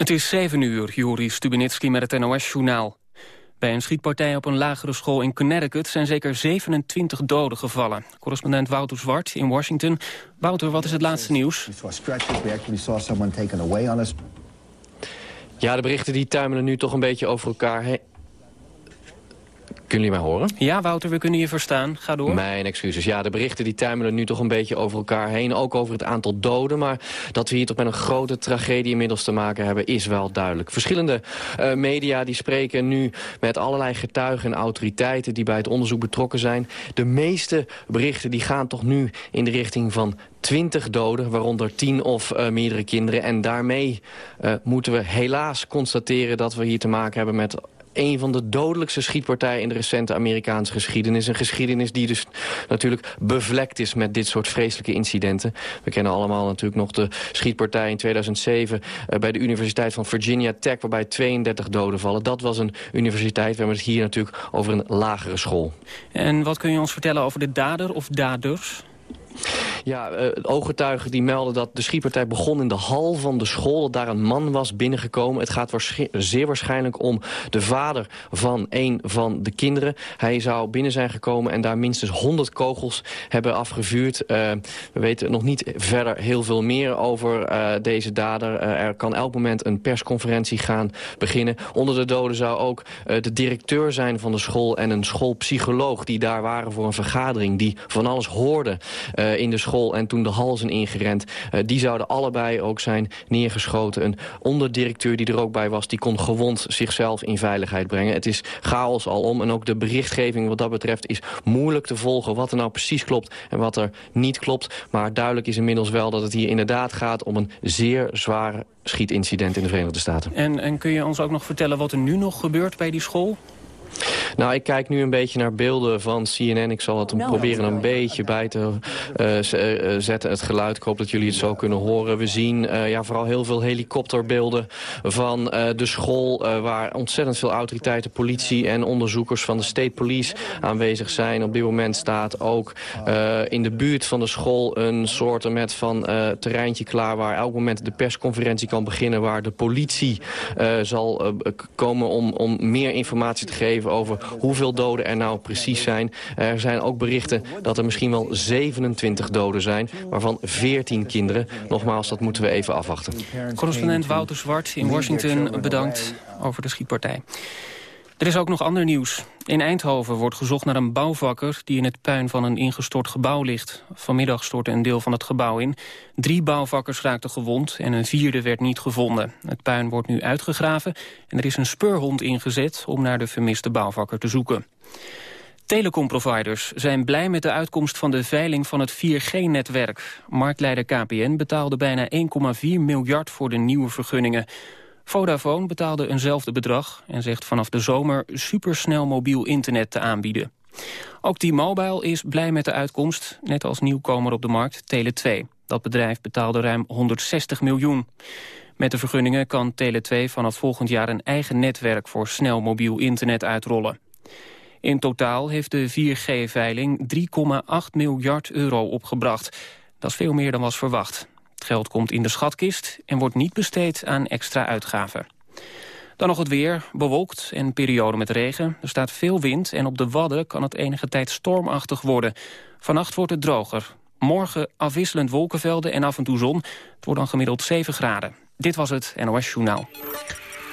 Het is 7 uur, Juri Stubenitski met het NOS-journaal. Bij een schietpartij op een lagere school in Connecticut zijn zeker 27 doden gevallen. Correspondent Wouter Zwart in Washington. Wouter, wat is het laatste nieuws? Ja, de berichten die tuimelen nu toch een beetje over elkaar heen. Kunnen jullie mij horen? Ja, Wouter, we kunnen je verstaan. Ga door. Mijn excuses. Ja, de berichten die tuimelen nu toch een beetje over elkaar heen. Ook over het aantal doden. Maar dat we hier toch met een grote tragedie inmiddels te maken hebben... is wel duidelijk. Verschillende uh, media die spreken nu met allerlei getuigen en autoriteiten... die bij het onderzoek betrokken zijn. De meeste berichten die gaan toch nu in de richting van 20 doden, waaronder 10 of uh, meerdere kinderen. En daarmee uh, moeten we helaas constateren dat we hier te maken hebben met een van de dodelijkste schietpartijen in de recente Amerikaanse geschiedenis. Een geschiedenis die dus natuurlijk bevlekt is met dit soort vreselijke incidenten. We kennen allemaal natuurlijk nog de schietpartij in 2007 uh, bij de Universiteit van Virginia Tech, waarbij 32 doden vallen. Dat was een universiteit, we hebben het hier natuurlijk over een lagere school. En wat kun je ons vertellen over de dader of daders? Ja, uh, ooggetuigen die melden dat de schietpartij begon in de hal van de school. Dat daar een man was binnengekomen. Het gaat zeer waarschijnlijk om de vader van een van de kinderen. Hij zou binnen zijn gekomen en daar minstens 100 kogels hebben afgevuurd. Uh, we weten nog niet verder heel veel meer over uh, deze dader. er kan elk moment een persconferentie gaan beginnen. Onder de doden zou ook de directeur zijn van de school en een schoolpsycholoog die daar waren voor een vergadering. Die van alles hoorden in de school en toen de hal zijn ingerend. Uh, die zouden allebei ook zijn neergeschoten. Een onderdirecteur die er ook bij was, die kon gewond zichzelf in veiligheid brengen. Het is chaos alom en ook de berichtgeving wat dat betreft is moeilijk te volgen wat er nou precies klopt en wat er niet klopt. Maar duidelijk is inmiddels wel dat het hier inderdaad gaat om een zeer zwaar schietincident in de Verenigde Staten. En, en kun je ons ook nog vertellen wat er nu nog gebeurt bij die school? Nou, ik kijk nu een beetje naar beelden van CNN. Ik zal het nou, proberen een beetje bij te uh, zetten, het geluid. Ik hoop dat jullie het zo kunnen horen. We zien uh, ja, vooral heel veel helikopterbeelden van de school... waar ontzettend veel autoriteiten, politie en onderzoekers van de State Police aanwezig zijn. Op dit moment staat ook in de buurt van de school een soort met van terreintje klaar... waar elk moment de persconferentie kan beginnen... waar de politie zal komen om, om meer informatie te geven over hoeveel doden er nou precies zijn. Er zijn ook berichten dat er misschien wel 27 doden zijn, waarvan 14 kinderen. Nogmaals, dat moeten we even afwachten. Correspondent Wouter Zwart in Washington bedankt over de schietpartij. Er is ook nog ander nieuws. In Eindhoven wordt gezocht naar een bouwvakker... die in het puin van een ingestort gebouw ligt. Vanmiddag stortte een deel van het gebouw in. Drie bouwvakkers raakten gewond en een vierde werd niet gevonden. Het puin wordt nu uitgegraven en er is een speurhond ingezet... om naar de vermiste bouwvakker te zoeken. Telecomproviders zijn blij met de uitkomst van de veiling van het 4G-netwerk. Marktleider KPN betaalde bijna 1,4 miljard voor de nieuwe vergunningen. Vodafone betaalde eenzelfde bedrag en zegt vanaf de zomer supersnel mobiel internet te aanbieden. Ook T-Mobile is blij met de uitkomst, net als nieuwkomer op de markt Tele2. Dat bedrijf betaalde ruim 160 miljoen. Met de vergunningen kan Tele2 vanaf volgend jaar een eigen netwerk voor snel mobiel internet uitrollen. In totaal heeft de 4G-veiling 3,8 miljard euro opgebracht. Dat is veel meer dan was verwacht. Het geld komt in de schatkist en wordt niet besteed aan extra uitgaven. Dan nog het weer, bewolkt en periode met regen. Er staat veel wind en op de Wadden kan het enige tijd stormachtig worden. Vannacht wordt het droger. Morgen afwisselend wolkenvelden en af en toe zon. Het wordt dan gemiddeld 7 graden. Dit was het NOS Journaal.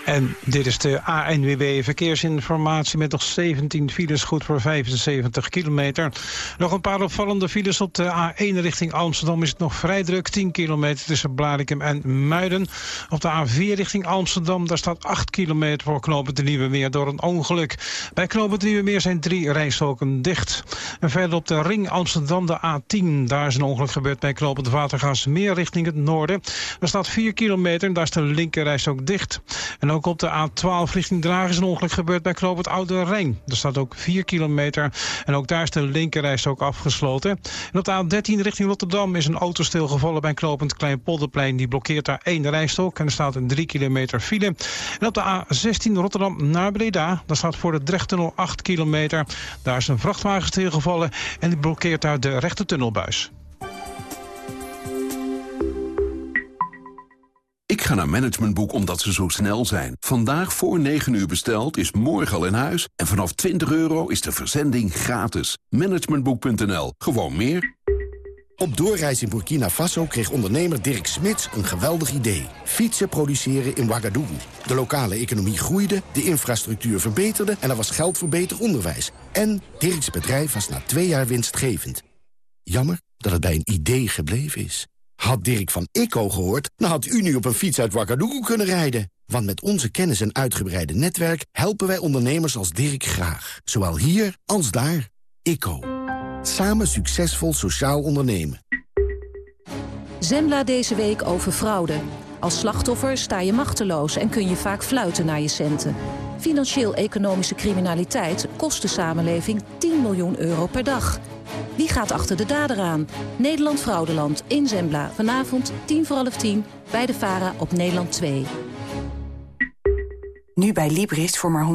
En dit is de ANWB Verkeersinformatie met nog 17 files, goed voor 75 kilometer. Nog een paar opvallende files op de A1 richting Amsterdam is het nog vrij druk. 10 kilometer tussen Blarikum en Muiden. Op de A4 richting Amsterdam, daar staat 8 kilometer voor Knopen de Nieuwe Meer door een ongeluk. Bij Knopen de Nieuwe Meer zijn drie rijstroken dicht. En verder op de ring Amsterdam, de A10, daar is een ongeluk gebeurd bij Knopen de Watergasmeer richting het noorden. Daar staat 4 kilometer, daar is de linkerreis ook dicht. En ook op de A12 richting Draag is een ongeluk gebeurd bij Knoop Oude Rijn. Er staat ook 4 kilometer en ook daar is de linkerreis ook afgesloten. En op de A13 richting Rotterdam is een auto stilgevallen bij Knopend Kleinpolderplein. Die blokkeert daar één rijstok en er staat een 3 kilometer file. En op de A16 Rotterdam naar Breda, daar staat voor de Drechttunnel 8 kilometer. Daar is een vrachtwagen stilgevallen en die blokkeert daar de rechte tunnelbuis. Ik ga naar Managementboek omdat ze zo snel zijn. Vandaag voor 9 uur besteld is morgen al in huis. En vanaf 20 euro is de verzending gratis. Managementboek.nl. Gewoon meer. Op doorreis in Burkina Faso kreeg ondernemer Dirk Smits een geweldig idee. Fietsen produceren in Ouagadougou. De lokale economie groeide, de infrastructuur verbeterde... en er was geld voor beter onderwijs. En Dirks bedrijf was na twee jaar winstgevend. Jammer dat het bij een idee gebleven is. Had Dirk van ICO gehoord, dan had u nu op een fiets uit Ouagadougou kunnen rijden. Want met onze kennis en uitgebreide netwerk helpen wij ondernemers als Dirk graag. Zowel hier als daar. ICO. Samen succesvol sociaal ondernemen. Zembla deze week over fraude. Als slachtoffer sta je machteloos en kun je vaak fluiten naar je centen. Financieel-economische criminaliteit kost de samenleving 10 miljoen euro per dag. Wie gaat achter de dader aan? Nederland Fraudeland in Zembla. Vanavond 10 voor half 10 bij de VARA op Nederland 2. Nu bij Libris voor maar 129,95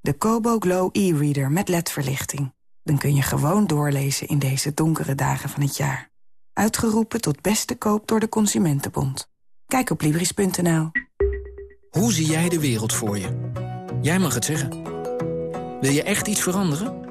de Kobo Glow e-reader met ledverlichting. Dan kun je gewoon doorlezen in deze donkere dagen van het jaar. Uitgeroepen tot beste koop door de Consumentenbond. Kijk op Libris.nl. Hoe zie jij de wereld voor je? Jij mag het zeggen. Wil je echt iets veranderen?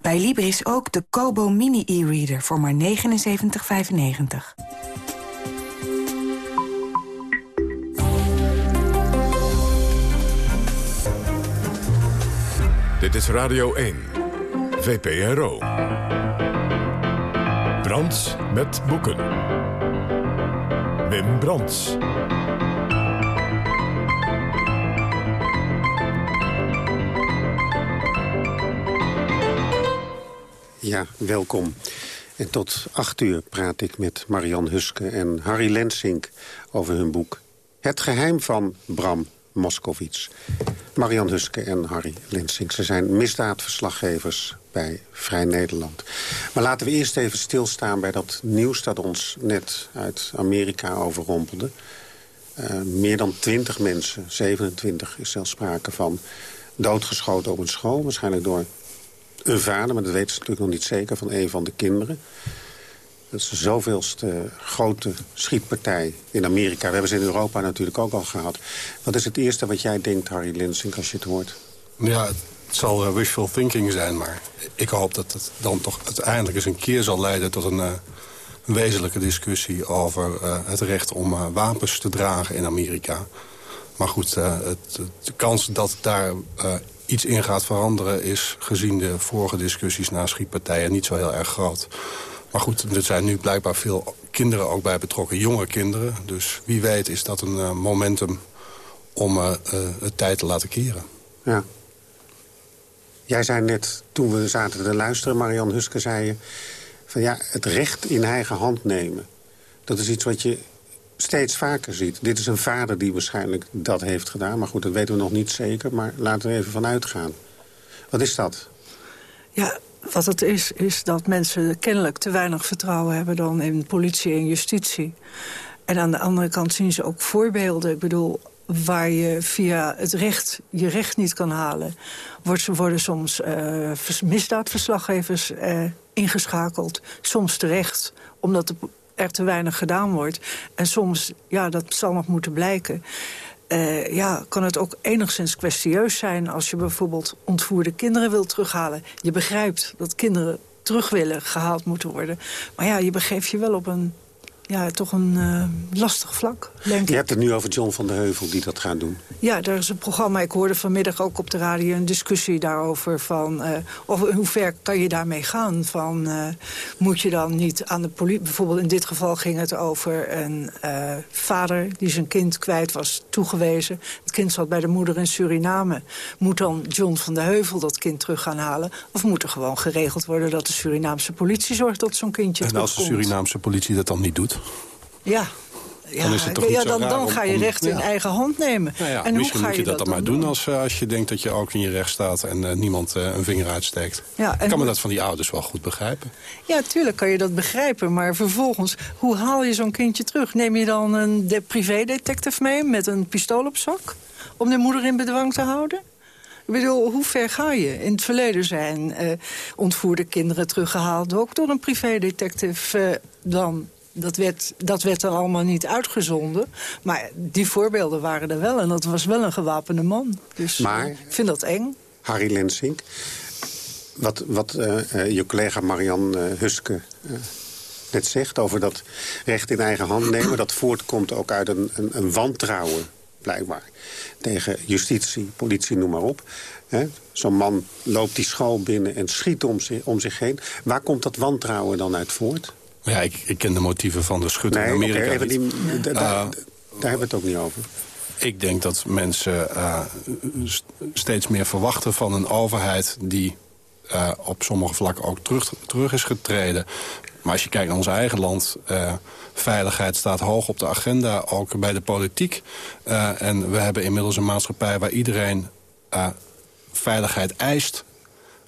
Bij Libris ook de Kobo Mini e-reader voor maar 79,95. Dit is Radio 1, VPRO. Brands met boeken. Wim Brands. Ja, welkom. En tot acht uur praat ik met Marian Huske en Harry Lensink over hun boek... Het geheim van Bram Moskowitz. Marian Huske en Harry Lensink. Ze zijn misdaadverslaggevers bij Vrij Nederland. Maar laten we eerst even stilstaan bij dat nieuws... dat ons net uit Amerika overrompelde. Uh, meer dan 20 mensen, 27 is zelfs sprake van... doodgeschoten op een school, waarschijnlijk door een vader, maar dat weten ze natuurlijk nog niet zeker, van een van de kinderen. Dat is de zoveelste grote schietpartij in Amerika. We hebben ze in Europa natuurlijk ook al gehad. Wat is het eerste wat jij denkt, Harry Linsink, als je het hoort? Ja, het zal uh, wishful thinking zijn, maar ik hoop dat het dan toch uiteindelijk eens een keer zal leiden tot een, een wezenlijke discussie over uh, het recht om wapens te dragen in Amerika. Maar goed, de kans dat daar iets in gaat veranderen... is gezien de vorige discussies na schietpartijen niet zo heel erg groot. Maar goed, er zijn nu blijkbaar veel kinderen ook bij betrokken. Jonge kinderen. Dus wie weet is dat een uh, momentum om uh, uh, het tijd te laten keren. Ja. Jij zei net, toen we zaten te luisteren, Marian Huske, zei je... van ja, het recht in eigen hand nemen. Dat is iets wat je steeds vaker ziet. Dit is een vader die waarschijnlijk dat heeft gedaan. Maar goed, dat weten we nog niet zeker. Maar laten we even vanuit gaan. Wat is dat? Ja, wat het is, is dat mensen kennelijk te weinig vertrouwen hebben... dan in politie en justitie. En aan de andere kant zien ze ook voorbeelden. Ik bedoel, waar je via het recht je recht niet kan halen... worden soms uh, misdaadverslaggevers uh, ingeschakeld. Soms terecht, omdat de er te weinig gedaan wordt. En soms, ja, dat zal nog moeten blijken... Uh, ja, kan het ook enigszins kwestieus zijn... als je bijvoorbeeld ontvoerde kinderen wilt terughalen. Je begrijpt dat kinderen terug willen gehaald moeten worden. Maar ja, je begeeft je wel op een ja, toch een uh, lastig vlak, denk Je hebt het nu over John van der Heuvel die dat gaat doen. Ja, daar is een programma. Ik hoorde vanmiddag ook op de radio een discussie daarover. Van, uh, of hoe ver kan je daarmee gaan? Van, uh, moet je dan niet aan de politie... Bijvoorbeeld in dit geval ging het over een vader die zijn kind kwijt was toegewezen. Het kind zat bij de moeder in Suriname. Moet dan John van der Heuvel dat kind terug gaan halen? Of moet er gewoon geregeld worden dat de Surinaamse politie zorgt dat zo'n kindje En als de Surinaamse politie dat dan niet doet? Ja, Ja, dan is het toch niet ja, dan, dan om- ga je om- recht in eigen hand nemen. Nou ja, en hoe misschien ga moet je dat dan maar doen als, eh, als je denkt dat je ook in je recht staat... en eh, niemand eh, een vinger uitsteekt. Ja, en ik kan me dat van die ouders wel goed begrijpen. Ja, tuurlijk kan je dat begrijpen. Maar vervolgens, hoe haal je zo'n kindje terug? Neem je dan een de privédetective mee met een pistool op zak? Om de moeder in bedwang te houden? Ik bedoel, hoe ver ga je? In het verleden zijn ontvoerde kinderen teruggehaald... ook door een privédetective dan... Dat werd, dat werd dan allemaal niet uitgezonden. Maar die voorbeelden waren er wel. En dat was wel een gewapende man. Dus eh, Maar- ik vind dat eng. Harry Lensink. Wat, wat eh, eh, je collega Marian eh, Huske eh, net zegt over dat recht in eigen hand nemen... dat voortkomt ook uit een, een, een wantrouwen, blijkbaar. Tegen justitie, politie, noem maar op. Zo'n man loopt die school binnen en schiet om zich, om zich heen. Waar komt dat wantrouwen dan uit voort? Maar ja, ik, ik ken de motieven van de schutter Nee, in Amerika even niet. die- Eh, daar hebben we het ook niet over. Ik denk dat mensen eh, st- steeds meer verwachten van een overheid... die eh, op sommige vlakken ook terug, terug is getreden. Maar als je kijkt naar ons eigen land... veiligheid staat hoog op de agenda, ook bij de politiek. En we hebben inmiddels een maatschappij waar iedereen veiligheid eist...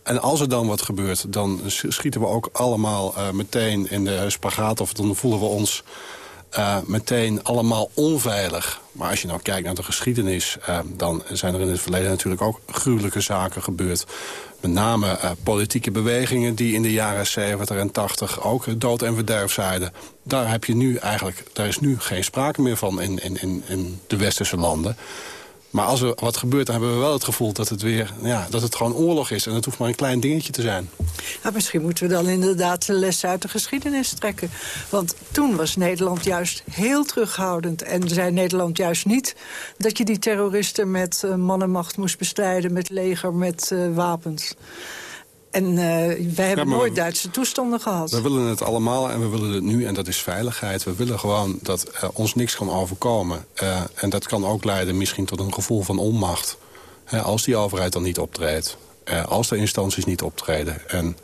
En als er dan wat gebeurt, dan schieten we ook allemaal eh, meteen in de spagaat... of dan voelen we ons eh, meteen allemaal onveilig. Maar als je nou kijkt naar de geschiedenis... eh, dan zijn er in het verleden natuurlijk ook gruwelijke zaken gebeurd. Met name politieke bewegingen die in de jaren 70 en 80 ook dood en verderf zeiden. Daar, heb je nu eigenlijk, daar is nu geen sprake meer van in, in, in de westerse landen. Maar als er wat gebeurt, dan hebben we wel het gevoel dat het, weer, ja, dat het gewoon oorlog is. En het hoeft maar een klein dingetje te zijn. Ja, misschien moeten we dan inderdaad de lessen uit de geschiedenis trekken. Want toen was Nederland juist heel terughoudend. En zei Nederland juist niet dat je die terroristen met eh, mannenmacht moest bestrijden... met leger, met eh, wapens. En eh, wij hebben nooit we- Duitse toestanden gehad. We willen het allemaal en we willen het nu en dat is veiligheid. We willen gewoon dat eh, ons niks kan overkomen. Eh, en dat kan ook leiden misschien tot een gevoel van onmacht. Hè, als die overheid dan niet optreedt. Als de instanties niet optreden. En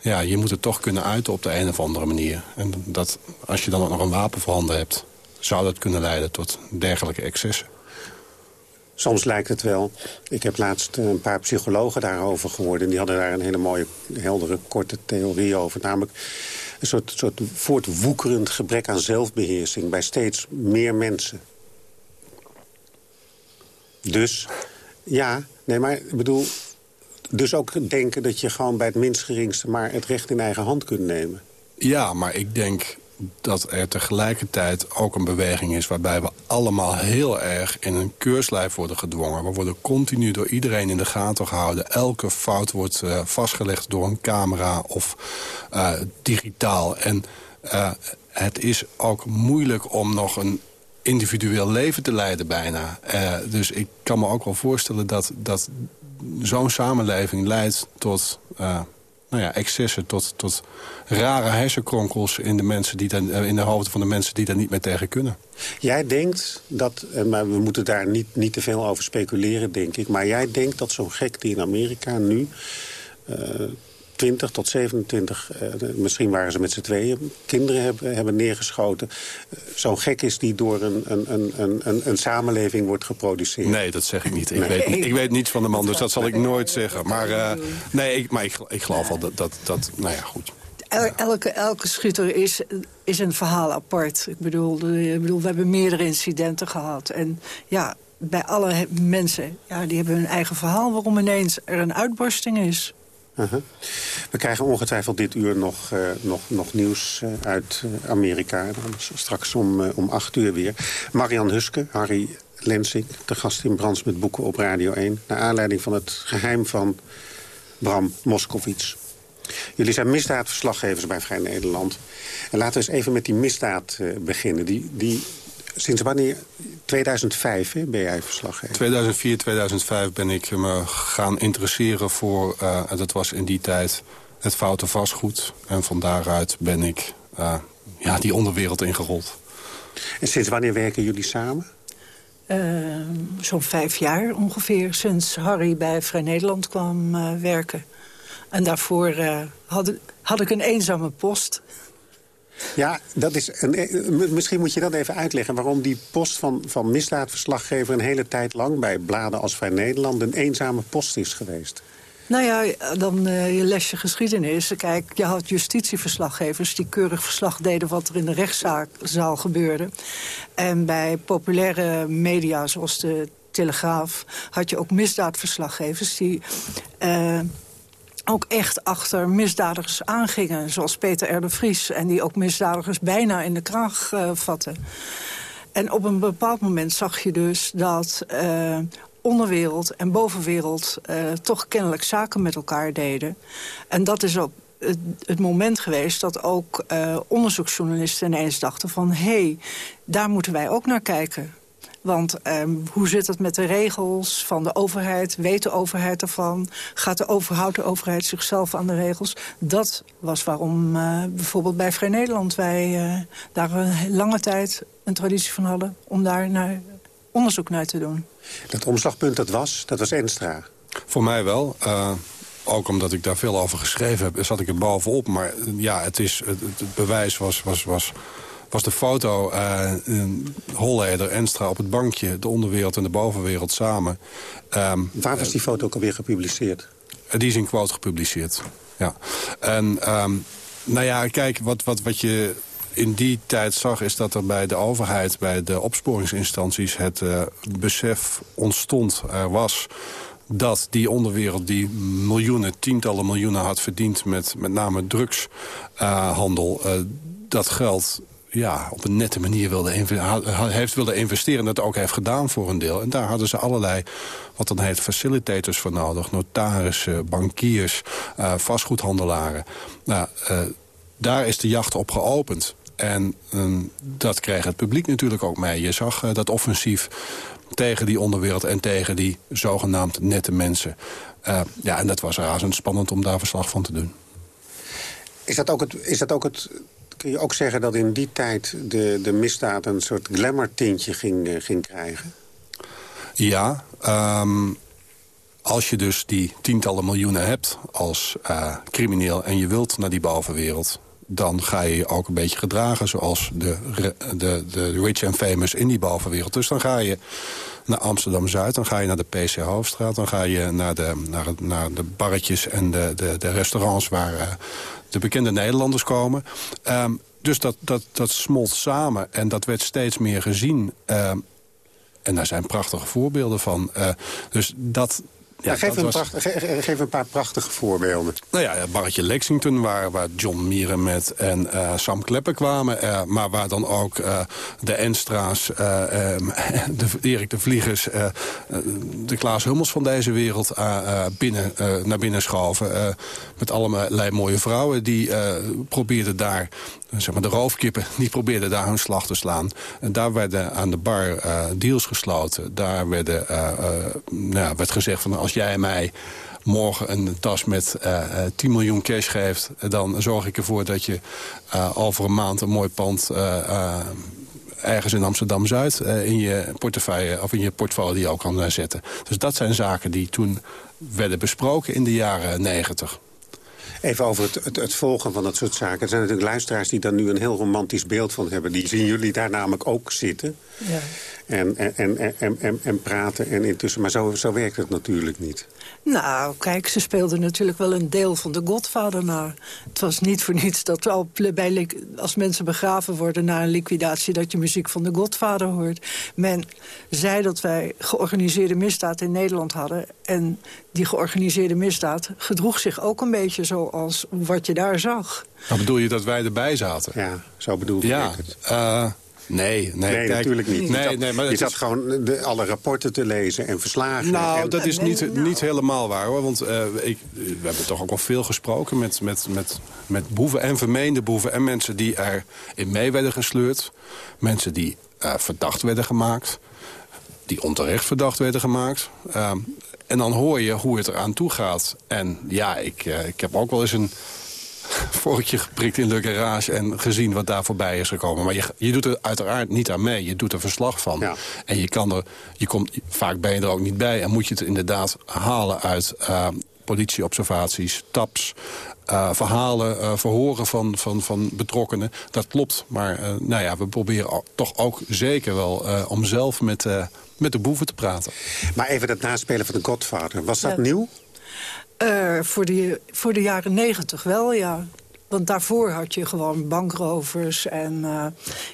ja, je moet het toch kunnen uiten op de een of andere manier. En dat, als je dan ook nog een wapen voorhanden hebt... zou dat kunnen leiden tot dergelijke excessen. Soms lijkt het wel. Ik heb laatst eh, een paar psychologen daarover gehoord... en die hadden daar een hele mooie, heldere, korte theorie over. Namelijk een soort, soort voortwoekerend gebrek aan zelfbeheersing... bij steeds meer mensen. Dus, ja, nee, maar ik bedoel... Dus ook denken dat je gewoon bij het minst geringste... maar het recht in eigen hand kunt nemen. Ja, maar ik denk dat er tegelijkertijd ook een beweging is... waarbij we allemaal heel erg in een keurslijf worden gedwongen. We worden continu door iedereen in de gaten gehouden. Elke fout wordt eh, vastgelegd door een camera of eh, digitaal. En eh, het is ook moeilijk om nog een individueel leven te leiden bijna. Dus ik kan me ook wel voorstellen dat, dat zo'n samenleving leidt tot... nou ja, excessen tot, tot rare hersenkronkels in de, mensen die dan, eh, in de hoofden van de mensen die daar niet meer tegen kunnen. Jij denkt dat, eh, maar we moeten daar niet, niet te veel over speculeren, denk ik... maar jij denkt dat zo'n gek die in Amerika nu... eh 20 tot 27, eh, misschien waren ze met z'n tweeën... kinderen hebben, hebben neergeschoten. Zo'n gek is die door een, een, een, een, een, een samenleving wordt geproduceerd. Nee, dat zeg ik niet. Ik, Nee. weet, ik weet niets van de man, dus dat zal ik nooit zeggen. Maar, eh, nee, ik, maar ik, ik geloof wel dat, dat, dat... Nou ja, goed. El- elke, elke schutter is, is een verhaal apart. Ik bedoel, ik bedoel, we hebben meerdere incidenten gehad. En ja, bij alle mensen, ja, die hebben hun eigen verhaal... waarom ineens er een uitbarsting is. Uh-huh. We krijgen ongetwijfeld dit uur nog, eh, nog, nog nieuws eh, uit eh, Amerika. Straks om, om acht uur weer. Marian Huske, Harry Lensing, de gast in Brands met Boeken op Radio 1. Naar aanleiding van het geheim van Bram Moskowitz. Jullie zijn misdaadverslaggevers bij Vrij Nederland. En laten we eens even met die misdaad beginnen. Die, die, sinds wanneer? 2005 hè, ben jij verslaggever. 2004, 2005 ben ik me gaan interesseren voor... eh, en dat was in die tijd het foute vastgoed. En van daaruit ben ik eh, ja, die onderwereld ingerold. En sinds wanneer werken jullie samen? Eh, Zo'n vijf jaar ongeveer, sinds Harry bij Vrij Nederland kwam werken. En daarvoor eh, had ik een eenzame post. Ja, dat is een, eh, misschien moet je dat even uitleggen... waarom die post van, van misdaadverslaggever een hele tijd lang... bij bladen als Vrij Nederland een eenzame post is geweest. Nou ja, dan uh, je lesje geschiedenis. Kijk, je had justitieverslaggevers die keurig verslag deden... wat er in de rechtszaal gebeurde. En bij populaire media zoals de Telegraaf... had je ook misdaadverslaggevers die... Uh, ook echt achter misdadigers aangingen, zoals Peter R. Vries... en die ook misdadigers bijna in de kraag uh, vatten. En op een bepaald moment zag je dus dat uh, onderwereld en bovenwereld... Uh, toch kennelijk zaken met elkaar deden. En dat is op het, moment geweest dat ook onderzoeksjournalisten ineens dachten van... hé, hey, daar moeten wij ook naar kijken. Want um, hoe zit het met de regels van de overheid? Weet de overheid ervan? Gaat de overhoudt de overheid zichzelf aan de regels? Dat was waarom uh, bijvoorbeeld bij Vrij Nederland... wij uh, daar een lange tijd een traditie van hadden... om daar naar onderzoek naar te doen. Dat omslagpunt dat was, dat was Enstra? Voor mij wel. Uh, ook omdat ik daar veel over geschreven heb, zat ik er bovenop. Maar ja, het, is, het, het bewijs was, was, was was de foto uh, Holleder, Enstra op het bankje... de onderwereld en de bovenwereld samen. Um, Waar was die foto ook alweer gepubliceerd? die is in quote gepubliceerd, ja. En um, nou ja, kijk, wat, wat, wat je in die tijd zag... is dat er bij de overheid, bij de opsporingsinstanties... het uh, besef ontstond, er was dat die onderwereld die miljoenen, tientallen miljoenen had verdiend... met met name drugshandel, uh, uh, dat geld ja, op een nette manier wilde heeft willen investeren... en dat ook heeft gedaan voor een deel. En daar hadden ze allerlei, wat dan heet, facilitators voor nodig. Notarissen, bankiers, uh, vastgoedhandelaren. Nou, uh, daar is de jacht op geopend. En um, dat kreeg het publiek natuurlijk ook mee. Je zag uh, dat offensief tegen die onderwereld en tegen die zogenaamd nette mensen. ja, en dat was razend spannend om daar verslag van te doen. Is dat ook het, is dat ook het kun je ook zeggen dat in die tijd de, de misdaad een soort glamour-tintje ging, uh, ging krijgen? Ja, um, als je dus die tientallen miljoenen hebt als uh, crimineel... en je wilt naar die bovenwereld dan ga je je ook een beetje gedragen... zoals de, de, de rich and famous in die bovenwereld. Dus dan ga je naar Amsterdam-Zuid, dan ga je naar de PC Hoofdstraat... dan ga je naar de, naar, naar de barretjes en de, de, de restaurants... waar uh, de bekende Nederlanders komen. Um, dus dat, dat, dat smolt samen en dat werd steeds meer gezien... Um, en daar zijn prachtige voorbeelden van. Uh, dus dat, ja, geef, een was... pracht, geef, een paar prachtige voorbeelden. Nou ja, Barretje Lexington, waar, waar John Mierenmet en uh, Sam Kleppen kwamen. Uh, maar waar dan ook uh, de Enstra's, um, de Erik de Vliegers... de Klaas Hummels van deze wereld binnen, naar binnen schoven. met allerlei mooie vrouwen die probeerden daar zeg maar de roofkippen, die probeerden daar hun slag te slaan. En daar werden aan de bar uh, deals gesloten. Daar werden, uh, uh, nou, werd gezegd van als jij mij morgen een tas met uh, 10 miljoen cash geeft... dan zorg ik ervoor dat je over een maand een mooi pand... Ergens in Amsterdam-Zuid in je portefeuille of in je portfolio kan zetten. Dus dat zijn zaken die toen werden besproken in de jaren negentig. Even over het, het, het, volgen van dat soort zaken. Er zijn natuurlijk luisteraars die daar nu een heel romantisch beeld van hebben. Die zien jullie daar namelijk ook zitten. Ja. En, en, en, en, en, en praten en intussen. Maar zo, zo werkt het natuurlijk niet. Nou, kijk, ze speelden natuurlijk wel een deel van de Godfather naar. Het was niet voor niets dat al bij, als mensen begraven worden na een liquidatie... dat je muziek van de Godfather hoort. Men zei dat wij georganiseerde misdaad in Nederland hadden. En die georganiseerde misdaad gedroeg zich ook een beetje zoals wat je daar zag. Maar bedoel je dat wij erbij zaten? Ja, zo bedoel ja, ik het. Uh, Nee, nee, nee natuurlijk niet. Nee, je zat, nee, maar je zat gewoon de, alle rapporten te lezen en verslagen. Nou, en, dat is niet, niet helemaal waar hoor. Want uh, ik, we hebben toch ook wel veel gesproken met, met, met, met boeven en vermeende boeven... en mensen die erin mee werden gesleurd. Mensen die uh, verdacht werden gemaakt. Die onterecht verdacht werden gemaakt. Uh, en dan hoor je hoe het eraan toe gaat. En ja, ik, uh, ik heb ook wel eens een vorkje geprikt in de garage en gezien wat daar voorbij is gekomen. Maar je, je doet er uiteraard niet aan mee. Je doet er verslag van. Ja. En je kan er, je komt, vaak ben je er ook niet bij. En moet je het inderdaad halen uit uh, politieobservaties, taps... verhalen, verhoren van, van, van betrokkenen. Dat klopt, maar nou ja, we proberen toch ook zeker wel om zelf met, met de boeven te praten. Maar even dat naspelen van de Godfather, was dat nieuw? Voor, de, voor de jaren negentig wel, ja. Want daarvoor had je gewoon bankrovers en uh,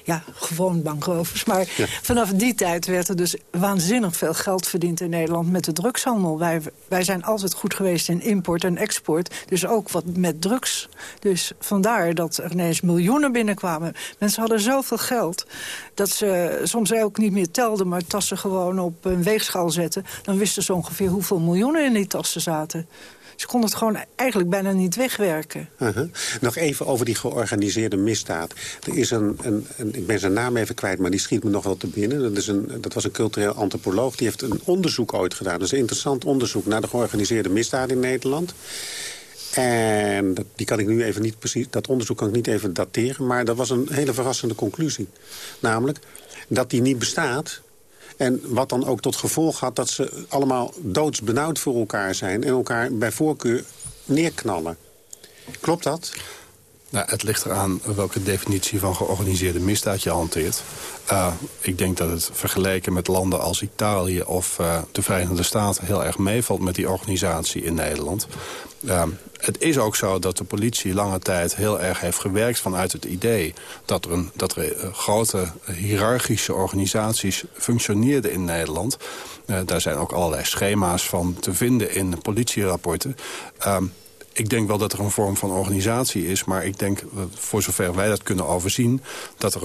ja, gewoon bankrovers. Maar vanaf die tijd werd er dus waanzinnig veel geld verdiend in Nederland met de drugshandel. Wij, wij zijn altijd goed geweest in import en export. Dus ook wat met drugs. Dus vandaar dat er ineens miljoenen binnenkwamen. Mensen hadden zoveel geld dat ze soms ook niet meer telden... maar tassen gewoon op een weegschaal zetten. Dan wisten ze ongeveer hoeveel miljoenen in die tassen zaten. Ze konden het gewoon eigenlijk bijna niet wegwerken. Uh-huh. Nog even over die georganiseerde misdaad. Er is een, een, een, ik ben zijn naam even kwijt, maar die schiet me nog wel te binnen. Dat, is een, dat was een cultureel antropoloog. Die heeft een onderzoek ooit gedaan. Dat is een interessant onderzoek naar de georganiseerde misdaad in Nederland. En die kan ik nu even niet precies, dat onderzoek kan ik niet even dateren. Maar dat was een hele verrassende conclusie. Namelijk dat die niet bestaat en wat dan ook tot gevolg had dat ze allemaal doodsbenauwd voor elkaar zijn... en elkaar bij voorkeur neerknallen. Klopt dat? Nou, het ligt eraan welke definitie van georganiseerde misdaad je hanteert. Uh, ik denk dat het vergeleken met landen als Italië of uh, de Verenigde Staten... heel erg meevalt met die organisatie in Nederland. Het is ook zo dat de politie lange tijd heel erg heeft gewerkt... vanuit het idee dat er, een, dat er uh, grote hiërarchische organisaties functioneerden in Nederland. Uh, daar zijn ook allerlei schema's van te vinden in politierapporten. Uh, ik denk wel dat er een vorm van organisatie is. Maar ik denk, eh, voor zover wij dat kunnen overzien... dat er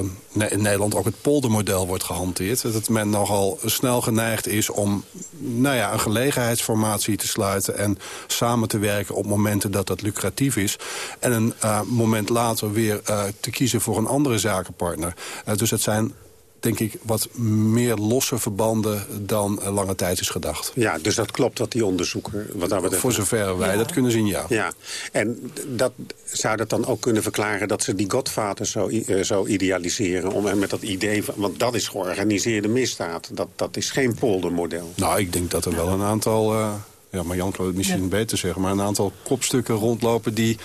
in Nederland ook het poldermodel wordt gehanteerd. Dat men nogal snel geneigd is om nou ja, een gelegenheidsformatie te sluiten... en samen te werken op momenten dat dat lucratief is. En een uh, moment later weer uh, te kiezen voor een andere zakenpartner. Uh, dus het zijn denk ik, wat meer losse verbanden dan lange tijd is gedacht. Ja, dus dat klopt wat die onderzoeker... Wat dat betreft... Voor zover wij dat kunnen zien, ja. ja. En dat, zou dat dan ook kunnen verklaren dat ze die godvader zo, uh, zo idealiseren? Om, met dat idee van, want dat is georganiseerde misdaad. Dat, dat is geen poldermodel. Nou, ik denk dat er wel een aantal... Uh, ja, maar Jan kan het misschien beter zeggen... maar een aantal kopstukken rondlopen die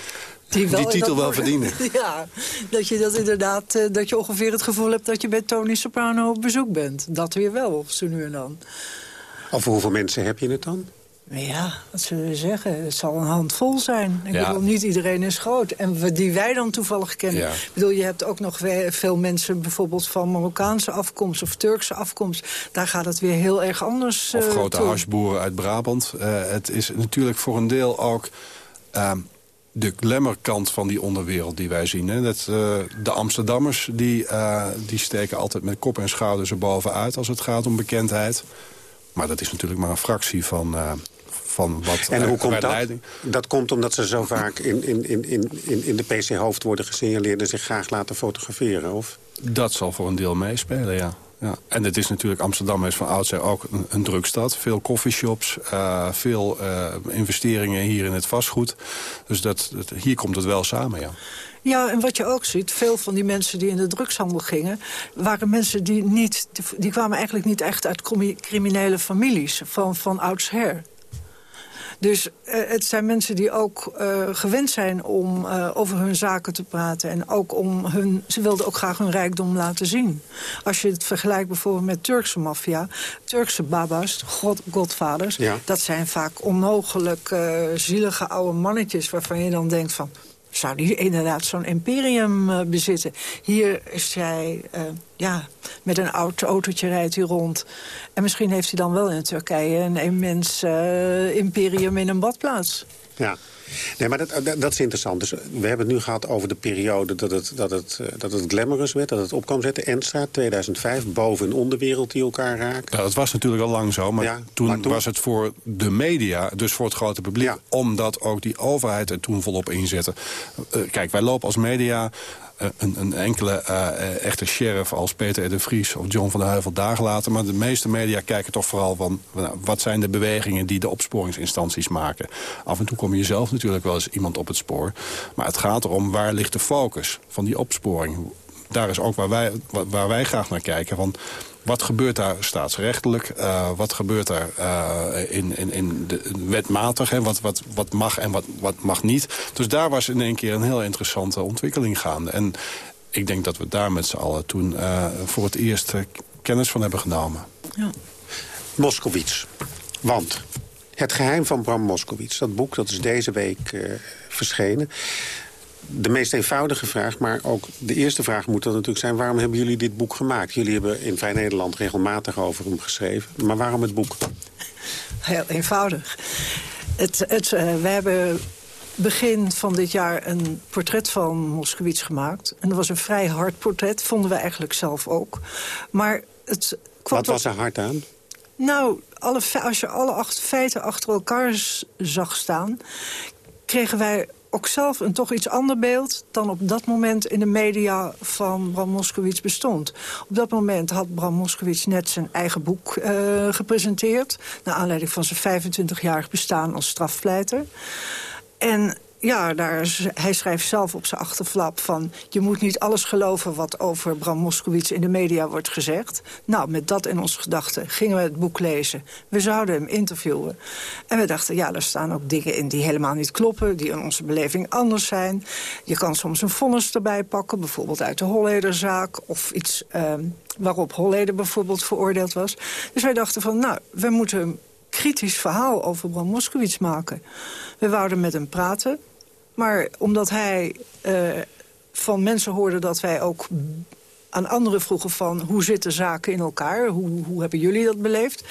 die, wel, die titel wel verdienen. Ja, dat je dat inderdaad, uh, dat je ongeveer het gevoel hebt dat je bij Tony Soprano op bezoek bent. Dat weer wel, zo nu en dan. Over hoeveel mensen heb je het dan? Ja, wat zullen we zeggen? Het zal een handvol zijn. Ik bedoel, niet iedereen is groot. En die wij dan toevallig kennen. Ik bedoel, je hebt ook nog veel mensen bijvoorbeeld van Marokkaanse afkomst of Turkse afkomst. Daar gaat het weer heel erg anders Of uh, grote hashboeren uit Brabant. Uh, het is natuurlijk voor een deel ook... Uh, de glamourkant van die onderwereld die wij zien. Hè. Dat, uh, de Amsterdammers die, uh, die steken altijd met kop en schouders erboven uit... als het gaat om bekendheid. Maar dat is natuurlijk maar een fractie van, uh, van wat En hoe komt dat? Dat komt omdat ze zo vaak in, in, in, in, in de PC-hoofd worden gesignaleerd... en zich graag laten fotograferen, of? Dat zal voor een deel meespelen, ja ja. En het is natuurlijk, Amsterdam is van oudsher ook een, een drugstad. Veel coffeeshops, uh, veel uh, investeringen hier in het vastgoed. Dus dat, dat, hier komt het wel samen, ja. Ja, en wat je ook ziet, veel van die mensen die in de drugshandel gingen... waren mensen die, niet, die kwamen eigenlijk niet echt uit criminele families van, van oudsher. Dus uh, het zijn mensen die ook uh, gewend zijn om uh, over hun zaken te praten. En ook om hun, ze wilden ook graag hun rijkdom laten zien. Als je het vergelijkt bijvoorbeeld met Turkse maffia. Turkse babas, god, godvaders. Ja. Dat zijn vaak onmogelijk zielige oude mannetjes waarvan je dan denkt van zou die inderdaad zo'n imperium uh, bezitten. Hier is hij, uh, ja, met een oud autootje rijdt hij rond. En misschien heeft hij dan wel in Turkije een immens uh, imperium in een badplaats. Ja. Nee, maar dat, dat, is interessant. Dus we hebben het nu gehad over de periode dat het, dat het, dat het glamorous werd, dat het op kwam zetten. Enstra, 2005, boven- en onderwereld die elkaar raken. Ja, dat was natuurlijk al lang zo, maar, ja, toen, maar toen, was het voor de media, dus voor het grote publiek... Ja. omdat ook die overheid er toen volop inzette. Uh, kijk, wij lopen als media eh, een, een, enkele uh, echte sheriff als Peter de Vries of John van der Heuvel dagen later. Maar de meeste media kijken toch vooral van nou, wat zijn de bewegingen die de opsporingsinstanties maken. Af en toe kom je zelf natuurlijk wel eens iemand op het spoor. Maar het gaat erom waar ligt de focus van die opsporing daar is ook waar wij, waar wij graag naar kijken. Van, wat gebeurt daar staatsrechtelijk? Uh, wat gebeurt daar uh, in, in, in de wetmatig? Hè? Wat, wat, wat mag en wat, wat mag niet? Dus daar was in één keer een heel interessante ontwikkeling gaande. En ik denk dat we daar met z'n allen toen uh, voor het eerst kennis van hebben genomen. Ja. Moskowitz. Want het geheim van Bram Moskowitz, dat boek dat is deze week verschenen de meest eenvoudige vraag, maar ook de eerste vraag moet dan natuurlijk zijn... waarom hebben jullie dit boek gemaakt? Jullie hebben in Vrij Nederland regelmatig over hem geschreven. Maar waarom het boek? Heel eenvoudig. Het, het, uh, we hebben begin van dit jaar een portret van Moskowitz gemaakt. En dat was een vrij hard portret, vonden we eigenlijk zelf ook. Maar het Wat was er hard aan? Nou, alle, als je alle acht feiten achter elkaar zag staan... kregen wij ook zelf een toch iets ander beeld... dan op dat moment in de media van Bram Moskowitz bestond. Op dat moment had Bram Moskowitz net zijn eigen boek uh, gepresenteerd... naar aanleiding van zijn 25-jarig bestaan als strafpleiter. En ja, daar, hij schrijft zelf op zijn achterflap van... je moet niet alles geloven wat over Bram Moskowitz in de media wordt gezegd. Nou, met dat in onze gedachten gingen we het boek lezen. We zouden hem interviewen. En we dachten, ja, er staan ook dingen in die helemaal niet kloppen... die in onze beleving anders zijn. Je kan soms een vonnis erbij pakken, bijvoorbeeld uit de Hollederzaak... of iets um, waarop Holleder bijvoorbeeld veroordeeld was. Dus wij dachten van, nou, we moeten kritisch verhaal over Bram Moskowitz maken. We wouden met hem praten. Maar omdat hij uh, van mensen hoorde dat wij ook aan anderen vroegen van... hoe zitten zaken in elkaar? Hoe, hoe hebben jullie dat beleefd?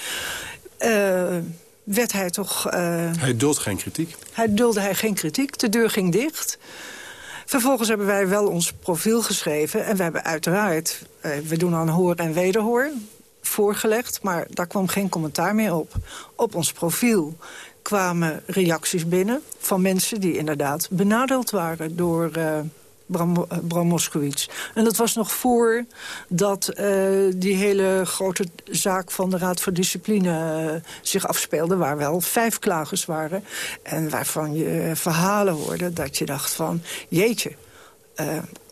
Uh, werd hij toch... Uh, hij dulde geen kritiek? Hij dulde hij geen kritiek. De deur ging dicht. Vervolgens hebben wij wel ons profiel geschreven. En we hebben uiteraard... we doen aan hoor en wederhoor voorgelegd, maar daar kwam geen commentaar meer op. Op ons profiel kwamen reacties binnen van mensen die inderdaad benadeeld waren door... Uh, Bram, uh, Moskowitz. En dat was nog voor dat uh, die hele grote zaak van de Raad voor Discipline zich afspeelde... waar wel vijf klagers waren. En waarvan je verhalen hoorde dat je dacht van... jeetje,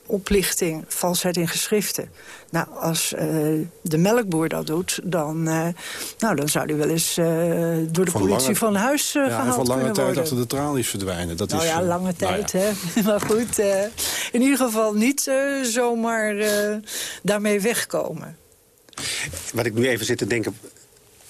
oplichting, valsheid in geschriften. Nou, als uh, de melkboer dat doet, dan, uh, nou, dan zou hij wel eens uh, door de van politie lange, van huis ja, gehaald en van lange tijd worden. achter de tralies verdwijnen. Dat nou is, ja, lange tijd, nou ja. hè. maar goed, in ieder geval niet zomaar daarmee wegkomen. Wat ik nu even zit te denken...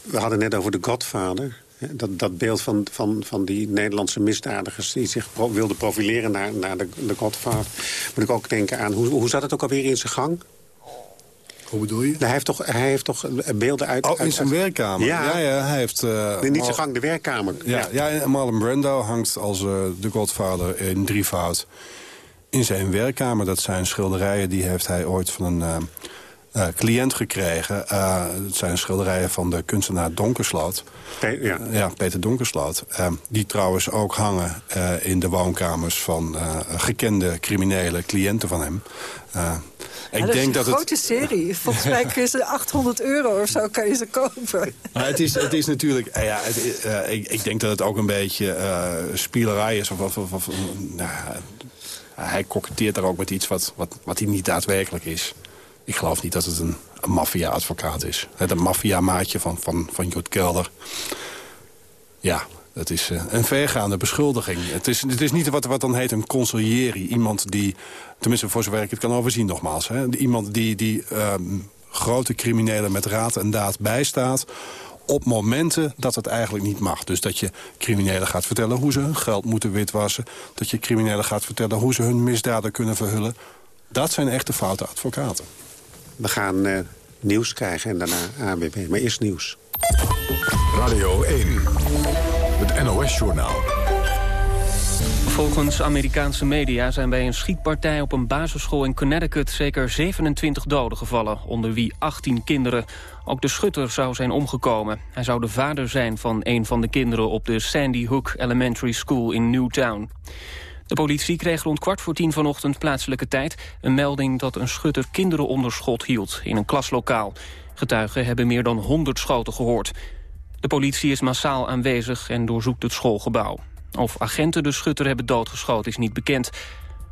We hadden net over de Godfather. Dat, dat beeld van, van, van die Nederlandse misdadigers... die zich pro wilden profileren naar, naar de, de Godfather... moet ik ook denken aan... Hoe, hoe zat het ook alweer in zijn gang? Hoe bedoel je? hij, heeft toch, hij heeft toch beelden uit... Oh, in zijn werkkamer? Ja, ja, ja hij heeft... Uh, niet zijn gang, de werkkamer. Ja, ja. ja Marlon Brando hangt als uh, de Godfather in drievoud in zijn werkkamer. Dat zijn schilderijen die heeft hij ooit van een... Uh, uh, cliënt gekregen. Uh, het zijn schilderijen van de kunstenaar Donkersloot. Pe ja. ja. Peter Donkersloot. Uh, die trouwens ook hangen in de woonkamers van gekende criminele cliënten van hem. ik dat denk is een dat grote serie. Volgens mij kun je ze 800 euro of zo kan je ze kopen. Maar het, is, het is natuurlijk... ja, het, ik, ik, denk dat het ook een beetje spielerij is. Of, of, of, of nou, hij koketteert daar ook met iets wat, wat, wat hij niet daadwerkelijk is. Ik geloof niet dat het een, een maffia-advocaat is. Het maffia-maatje van, van, van Joet Kelder. Ja, dat is uh, een vergaande beschuldiging. Het is, het is niet wat, wat dan heet een consiglieri. Iemand die, tenminste voor zover ik het kan overzien nogmaals... Hè, iemand die, die uh, grote criminelen met raad en daad bijstaat op momenten dat het eigenlijk niet mag. Dus dat je criminelen gaat vertellen hoe ze hun geld moeten witwassen. Dat je criminelen gaat vertellen hoe ze hun misdaden kunnen verhullen. Dat zijn echte foute advocaten. We gaan uh, nieuws krijgen en daarna ABB. Maar eerst nieuws. Radio 1, het NOS-journaal. Volgens Amerikaanse media zijn bij een schietpartij op een basisschool in Connecticut zeker 27 doden gevallen, onder wie 18 kinderen. Ook de schutter zou zijn omgekomen. Hij zou de vader zijn van een van de kinderen op de Sandy Hook Elementary School in Newtown. De politie kreeg rond kwart voor tien vanochtend plaatselijke tijd... een melding dat een schutter kinderen onder schot hield in een klaslokaal. Getuigen hebben meer dan 100 schoten gehoord. De politie is massaal aanwezig en doorzoekt het schoolgebouw. Of agenten de schutter hebben doodgeschoten is niet bekend.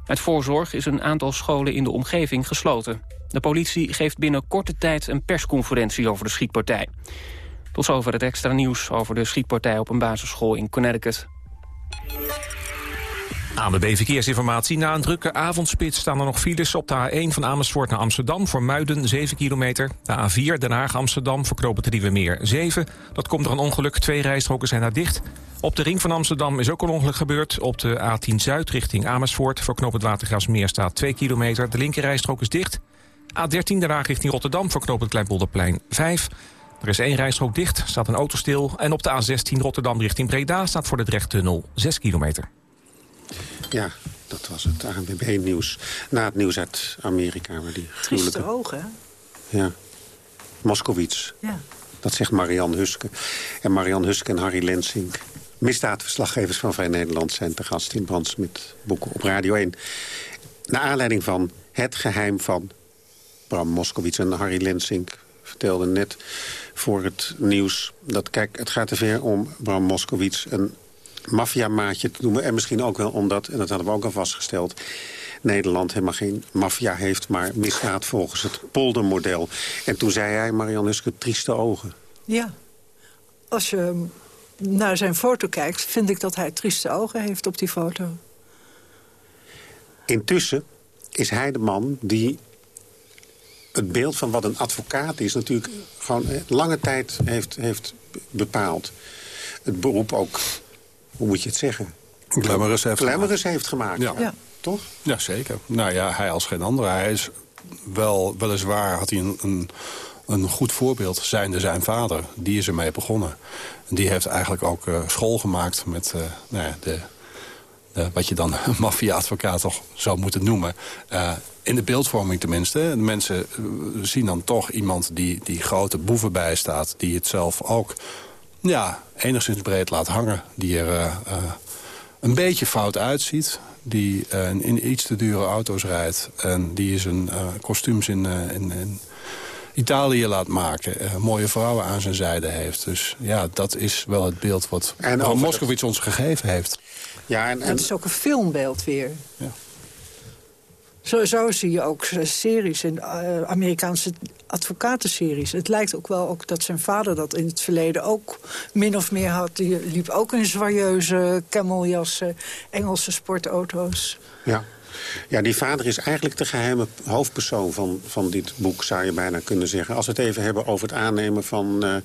Uit voorzorg is een aantal scholen in de omgeving gesloten. De politie geeft binnen korte tijd een persconferentie over de schietpartij. Tot zover het extra nieuws over de schietpartij op een basisschool in Connecticut. Aan de B-verkeersinformatie. Na een drukke avondspits staan er nog files op de A1 van Amersfoort naar Amsterdam... voor Muiden 7 kilometer. De A4 Den Haag-Amsterdam voor knopen Meer 7. Dat komt door een ongeluk. Twee rijstroken zijn daar dicht. Op de ring van Amsterdam is ook een ongeluk gebeurd. Op de A10 Zuid richting Amersfoort voor knoop het Watergrasmeer staat 2 kilometer. De linkerrijstrook is dicht. A13 Den Haag richting Rotterdam voor knoop het Kleinpolderplein 5. Er is één rijstrook dicht, staat een auto stil. En op de A16 Rotterdam richting Breda staat voor de Drechttunnel 6 kilometer. Ja, dat was het ANWB-nieuws. Na het nieuws uit Amerika. Waar die gruwelijke... Trieste ogen, Ja. Moskowitz. Ja. Dat zegt Marian Huske. En Marian Huske en Harry Lensink... misdaadverslaggevers van Vrij Nederland... zijn te gast in Brands met boeken op Radio 1. Naar aanleiding van Het Geheim van Bram Moskowitz en Harry Lensink... vertelde net voor het nieuws dat, kijk, het gaat te ver om Bram Moskowitz... een maffiamaatje te noemen. En misschien ook wel omdat, en dat hadden we ook al vastgesteld... Nederland helemaal geen maffia heeft, maar misdaad volgens het poldermodel. En toen zei hij, Marianne Huske, trieste ogen. Ja. Als je naar zijn foto kijkt, vind ik dat hij trieste ogen heeft op die foto. Intussen is hij de man die het beeld van wat een advocaat is... natuurlijk gewoon eh, lange tijd heeft, heeft bepaald. Het beroep ook, hoe moet je het zeggen? Glamorous heeft Glamorous heeft gemaakt. Ja. Ja. Toch? Ja, zeker. Nou ja, hij als geen andere. Hij is wel, weliswaar had hij een, een, een goed voorbeeld, zijnde zijn vader. Die is ermee begonnen. En die heeft eigenlijk ook uh, school gemaakt met uh, nou ja, de, de, wat je dan een maffia-advocaat toch zou moeten noemen. Uh, in de beeldvorming tenminste. De mensen zien dan toch iemand die, die grote boeven bijstaat. Die het zelf ook ja, enigszins breed laat hangen. Die er een beetje fout uitziet die uh, in iets te dure auto's rijdt... en die zijn uh, kostuums in, uh, in, in, Italië laat maken... mooie vrouwen aan zijn zijde heeft. Dus ja, dat is wel het beeld wat Moskowitz ons gegeven heeft. Ja, en, en... Het is ook een filmbeeld weer. Ja. Zo, zo zie je ook series, in, uh, Amerikaanse advocatenseries. Het lijkt ook wel ook dat zijn vader dat in het verleden ook min of meer had. Die liep ook in zwaaieuze cameljassen, Engelse sportauto's. Ja. Ja, die vader is eigenlijk de geheime hoofdpersoon van, van dit boek, zou je bijna kunnen zeggen. Als we het even hebben over het aannemen van, uh,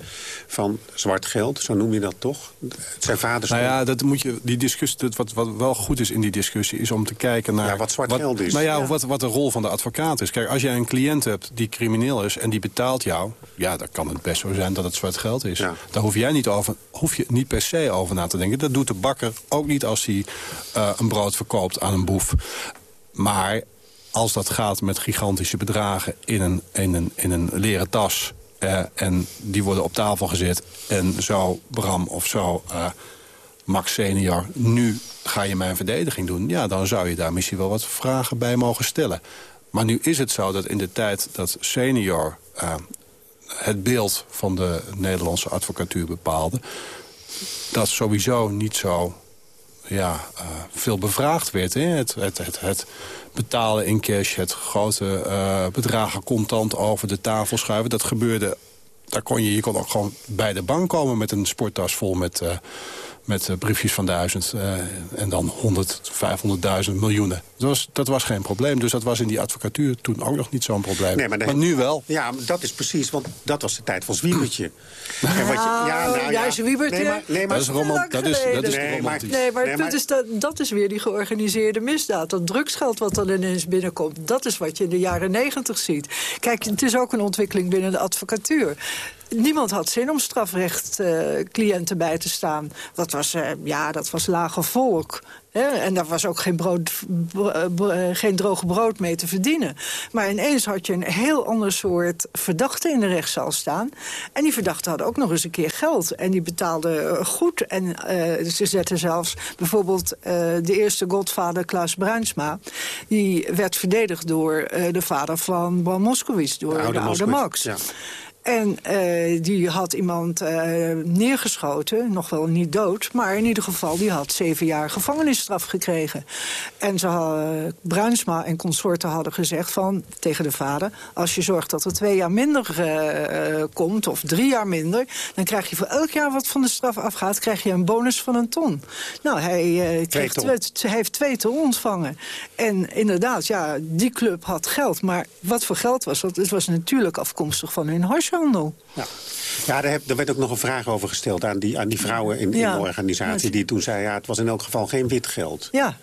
van zwart geld, zo noem je dat toch? Zijn vader. Nou ja, dat moet je, die discussie, dat wat, wat wel goed is in die discussie, is om te kijken naar... Ja, wat zwart wat, geld is. Nou ja, ja, Wat, wat de rol van de advocaat is. Kijk, als jij een cliënt hebt die crimineel is en die betaalt jou... ja, dan kan het best zo zijn dat het zwart geld is. Ja. Daar hoef jij niet, over, hoef je niet per se over na te denken. Dat doet de bakker ook niet als hij uh, een brood verkoopt aan een boef. Maar als dat gaat met gigantische bedragen in een, in een, in een leren tas... En die worden op tafel gezet en zo Bram of zo uh, Max senior... nu ga je mijn verdediging doen, ja, dan zou je daar misschien wel wat vragen bij mogen stellen. Maar nu is het zo dat in de tijd dat senior uh, het beeld van de Nederlandse advocatuur bepaalde... dat sowieso niet zo ja, uh, veel bevraagd werd. Hè? Het, het, het, betalen in cash, het grote uh, bedragen contant over de tafel schuiven. Dat gebeurde, daar kon je, je kon ook gewoon bij de bank komen met een sporttas vol met, uh, met briefjes van duizend. en dan 100, 500.000 miljoenen. Dat was, dat was geen probleem. Dus dat was in die advocatuur toen ook nog niet zo'n probleem. Nee, maar, de, maar, nu wel. Ja, dat is precies, want dat was de tijd van Zwiebertje. Ja, en wat je, ja, nou, ja. Zwiebertje. Nee, maar, nee, maar, dat is, romant, dat is, dat is nee, romantisch. Nee, maar, nee, maar dat, is dat, dat is weer die georganiseerde misdaad. Dat drugsgeld wat dan ineens binnenkomt. Dat is wat je in de jaren negentig ziet. Kijk, het is ook een ontwikkeling binnen de advocatuur. Niemand had zin om strafrechtcliënten uh, bij te staan. Dat was, uh, ja, dat was lage volk. Hè? En daar was ook geen, brood, geen droge brood mee te verdienen. Maar ineens had je een heel ander soort verdachte in de rechtszaal staan. En die verdachten hadden ook nog eens een keer geld. En die betaalden goed. En uh, ze zetten zelfs bijvoorbeeld uh, de eerste godvader Klaus Bruinsma. Die werd verdedigd door uh, de vader van Bram Moskowitz, door de oude, de oude Max. Ja. En uh, die had iemand uh, neergeschoten, nog wel niet dood... maar in ieder geval, die had zeven jaar gevangenisstraf gekregen. En ze hadden, Bruinsma en consorten hadden gezegd van, tegen de vader... als je zorgt dat er twee jaar minder uh, komt, of drie jaar minder... dan krijg je voor elk jaar wat van de straf afgaat... krijg je een bonus van een ton. Nou, hij, kreeg twee, hij heeft twee ton ontvangen. En inderdaad, ja, die club had geld. Maar wat voor geld was dat? Het was natuurlijk afkomstig van hun Ja. Ja, daar, heb, daar, werd ook nog een vraag over gesteld aan die, aan die vrouwen in, in de organisatie... die toen zei, ja, het was in elk geval geen wit geld. Ja,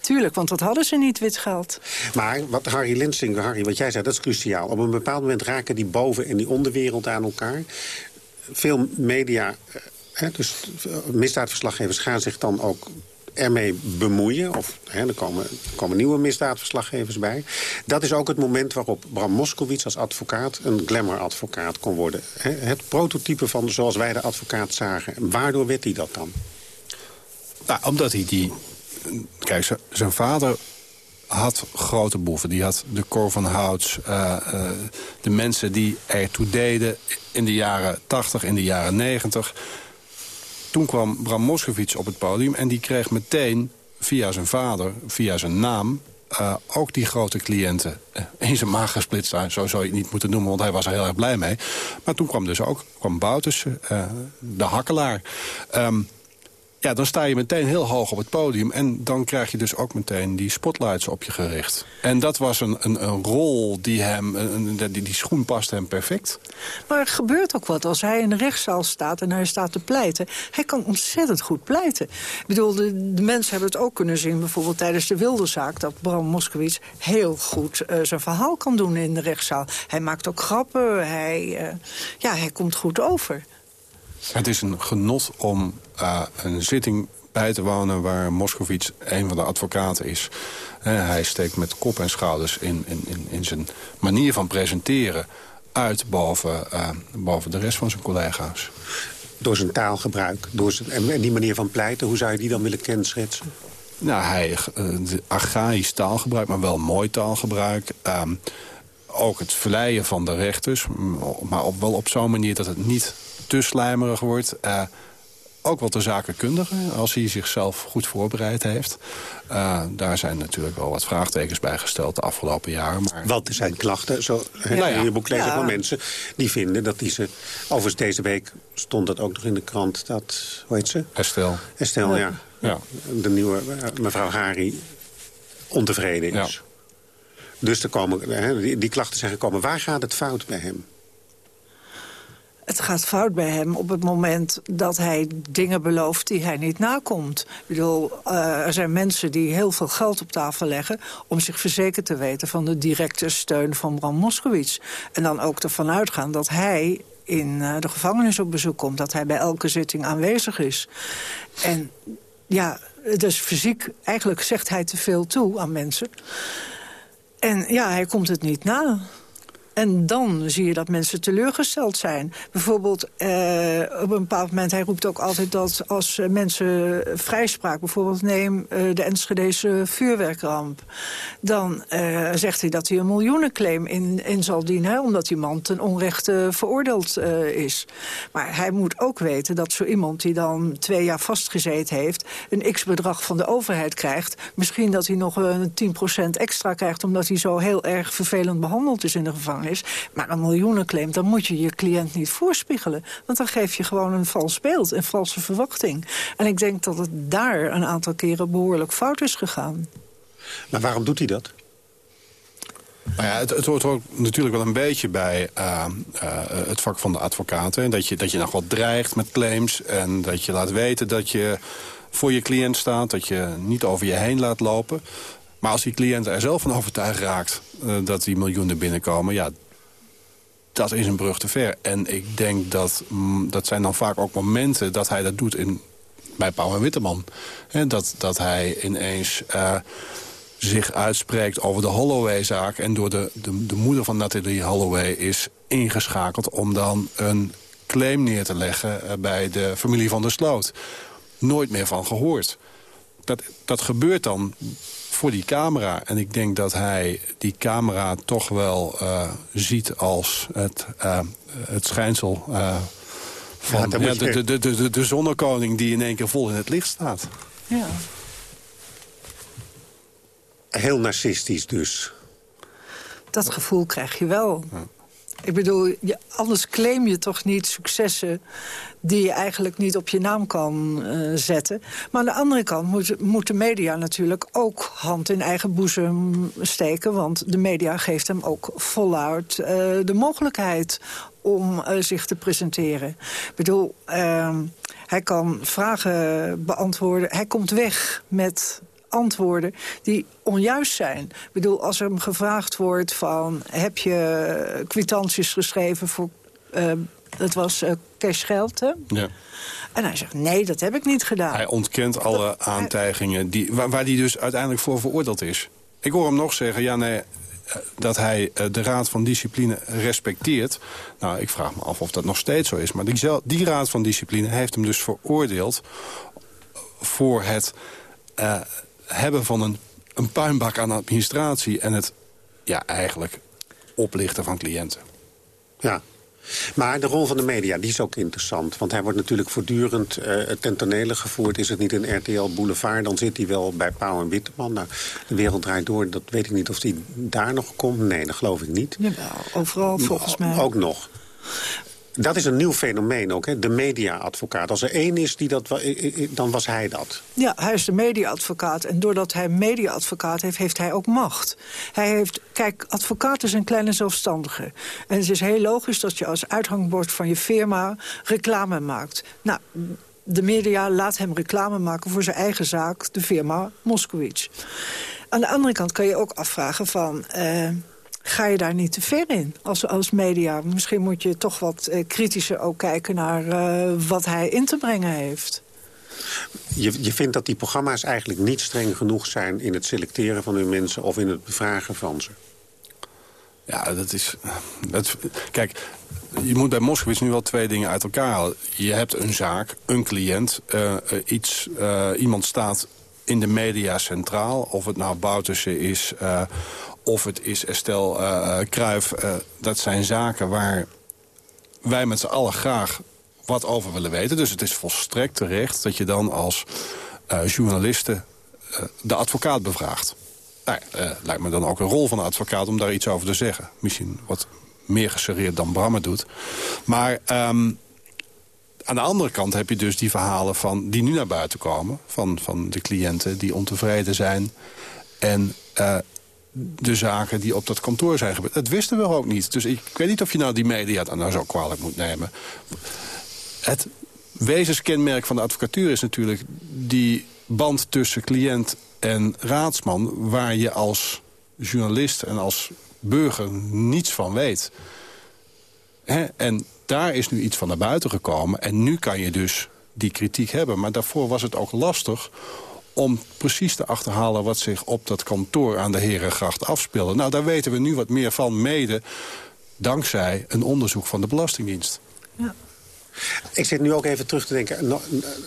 tuurlijk, want dat hadden ze niet, wit geld. Maar wat Harry Linsing, Harry, wat jij zei, dat is cruciaal. Op een bepaald moment raken die boven- en die onderwereld aan elkaar. Veel media, eh, dus misdaadverslaggevers gaan zich dan ook ermee bemoeien. Of hè, er, komen, komen nieuwe misdaadverslaggevers bij. Dat is ook het moment waarop Bram Moskowitz als advocaat... een glamour-advocaat kon worden. Hè, het prototype van zoals wij de advocaat zagen. Waardoor werd hij dat dan? Nou, omdat hij die... Kijk, zijn vader had grote boeven. Die had de Cor van Houts, uh, uh, de mensen die ertoe deden in de jaren 80, in de jaren 90 toen kwam Bram Moskowitz op het podium... en die kreeg meteen via zijn vader, via zijn naam... Uh, ook die grote cliënten uh, in zijn maag gesplitst zijn. Zo zou je het niet moeten noemen, want hij was er heel erg blij mee. Maar toen kwam dus ook kwam Bouters, uh, de hakkelaar. Um, ja, dan sta je meteen heel hoog op het podium. En dan krijg je dus ook meteen die spotlights op je gericht. En dat was een, een, een rol die hem, een, die, die schoen past hem perfect. Maar er gebeurt ook wat als hij in de rechtszaal staat en hij staat te pleiten. Hij kan ontzettend goed pleiten. Ik bedoel, de, mensen hebben het ook kunnen zien, bijvoorbeeld tijdens de Wildezaak... dat Bram Moskowitz heel goed uh, zijn verhaal kan doen in de rechtszaal. Hij maakt ook grappen, hij, uh, ja, hij komt goed over. Het is een genot om uh, een zitting bij te wonen waar Moskovits een van de advocaten is. Uh, hij steekt met kop en schouders in, in, in, in zijn manier van presenteren uit boven, uh, boven de rest van zijn collega's. Door zijn taalgebruik door zijn, en die manier van pleiten, hoe zou je die dan willen kenschetsen? Nou, hij archaïsch taalgebruik, maar wel mooi taalgebruik. Um, ook het verleiden van de rechters, maar op, wel op zo'n manier dat het niet te slijmerig wordt. Uh, ook wel de zakenkundige, als hij zichzelf goed voorbereid heeft. Uh, daar zijn natuurlijk wel wat vraagtekens bij gesteld de afgelopen jaren. Maar... Want er zijn klachten, zo, ja, nou ja. in je boek lezen ja. van mensen... die vinden dat die ze... Overigens deze week stond dat ook nog in de krant, dat... Hoe heet ze? Estelle. Estelle, ja. ja. De nieuwe mevrouw Hari ontevreden is. Dus er komen, die klachten zijn gekomen. Waar gaat het fout bij hem? Het gaat fout bij hem op het moment dat hij dingen belooft die hij niet nakomt. Ik bedoel, uh, er zijn mensen die heel veel geld op tafel leggen... om zich verzekerd te weten van de directe steun van Bram Moskowitz. En dan ook ervan uitgaan dat hij in uh, de gevangenis op bezoek komt. Dat hij bij elke zitting aanwezig is. En ja, dus fysiek, eigenlijk zegt hij te veel toe aan mensen. En ja, hij komt het niet na. En dan zie je dat mensen teleurgesteld zijn. Bijvoorbeeld, eh, op een bepaald moment, hij roept ook altijd dat als mensen vrijspraak... bijvoorbeeld neem uh, de Enschedese vuurwerkramp... dan uh, zegt hij dat hij een miljoenenclaim in, in zal dienen... Hè, omdat die man ten onrechte veroordeeld uh, is. Maar hij moet ook weten dat zo iemand die dan twee jaar vastgezeten heeft... een x-bedrag van de overheid krijgt. Misschien dat hij nog een 10% extra krijgt... omdat hij zo heel erg vervelend behandeld is in de gevangenis is. Maar een miljoenenclaim, dan moet je je cliënt niet voorspiegelen. Want dan geef je gewoon een vals beeld, een valse verwachting. En ik denk dat het daar een aantal keren behoorlijk fout is gegaan. Maar waarom doet hij dat? Nou ja, het, het, hoort ook natuurlijk wel een beetje bij uh, uh, het vak van de advocaten. Dat je, dat je nog wat dreigt met claims en dat je laat weten dat je voor je cliënt staat. Dat je niet over je heen laat lopen. Maar als die cliënt er zelf van overtuigd raakt uh, dat die miljoenen binnenkomen... ja, dat is een brug te ver. En ik denk dat mm, dat zijn dan vaak ook momenten dat hij dat doet in, bij Pauw en Witteman. Dat, dat hij ineens uh, zich uitspreekt over de Holloway-zaak... en door de, de, de moeder van Nathalie Holloway is ingeschakeld... om dan een claim neer te leggen uh, bij de familie van der Sloot. Nooit meer van gehoord. Dat, dat gebeurt dan voor die camera. En ik denk dat hij die camera toch wel uh, ziet als het, uh, het schijnsel uh, van ja, de, de, de, de, de zonnekoning die in één keer vol in het licht staat. Ja. Heel narcistisch dus. Dat gevoel krijg je wel. Ja. Ik bedoel, anders claim je toch niet successen die je eigenlijk niet op je naam kan uh, zetten. Maar aan de andere kant moet, de media natuurlijk ook hand in eigen boezem steken. Want de media geeft hem ook voluit uh, de mogelijkheid om uh, zich te presenteren. Ik bedoel, ehm, hij kan vragen beantwoorden. Hij komt weg met antwoorden die onjuist zijn. Ik bedoel, als er hem gevraagd wordt van... heb je kwitanties geschreven voor... Uh, dat was uh, cashgeld, hè? Ja. En hij zegt, nee, dat heb ik niet gedaan. Hij ontkent alle aantijgingen die, waar, waar hij dus uiteindelijk voor veroordeeld is. Ik hoor hem nog zeggen, ja, nee, eh, dat hij de Raad van Discipline respecteert. Nou, ik vraag me af of dat nog steeds zo is. Maar die, die Raad van Discipline heeft hem dus veroordeeld... voor het uh, hebben van een, een puinbak aan administratie... en het ja, eigenlijk oplichten van cliënten. Ja, maar de rol van de media, die is ook interessant. Want hij wordt natuurlijk voortdurend uh, ten tonele gevoerd. Is het niet een RTL Boulevard, dan zit hij wel bij Pauw en Witteman. Nou, de wereld draait door, dat weet ik niet of hij daar nog komt. Nee, dat geloof ik niet. Jawel, overal volgens mij. Ook nog. Dat is een nieuw fenomeen ook, hè? de media-advocaat. Als er één is, die dat, dan was hij dat. Ja, hij is de media-advocaat. En doordat hij media-advocaat heeft, heeft hij ook macht. Hij heeft, kijk, advocaat is een kleine zelfstandige. En het is heel logisch dat je als uithangbord van je firma reclame maakt. Nou, de media laat hem reclame maken voor zijn eigen zaak, de firma Moskowitz. Aan de andere kant kan je ook afvragen van... Uh, ga je daar niet te ver in als, als media. Misschien moet je toch wat eh, kritischer ook kijken naar uh, wat hij in te brengen heeft. Je, je vindt dat die programma's eigenlijk niet streng genoeg zijn... in het selecteren van hun mensen of in het bevragen van ze? Ja, dat is... Dat, kijk, je moet bij Moskowitz nu wel twee dingen uit elkaar halen. Je hebt een zaak, een cliënt, uh, iets, uh, iemand staat in de media centraal. Of het nou Bouterse is, uh, of het is Estelle uh, Kruijf. Uh, dat zijn zaken waar wij met z'n allen graag wat over willen weten. Dus het is volstrekt terecht dat je dan als uh, journaliste de advocaat bevraagt. Nou, lijkt me dan ook een rol van de advocaat om daar iets over te zeggen. Misschien wat meer geserreerd dan Bram het doet. Maar um, aan de andere kant heb je dus die verhalen van, die nu naar buiten komen... van, van de cliënten die ontevreden zijn... en de zaken die op dat kantoor zijn gebeurd. Dat wisten we ook niet. Dus ik, weet niet of je nou die media dan nou zo kwalijk moet nemen. Het wezenskenmerk van de advocatuur is natuurlijk... die band tussen cliënt en raadsman... waar je als journalist en als burger niets van weet. He? En daar is nu iets van naar buiten gekomen. En nu kan je dus die kritiek hebben. Maar daarvoor was het ook lastig om precies te achterhalen wat zich op dat kantoor aan de Herengracht afspeelde. Nou, daar weten we nu wat meer van, mede dankzij een onderzoek van de Belastingdienst. Ja. Ik zit nu ook even terug te denken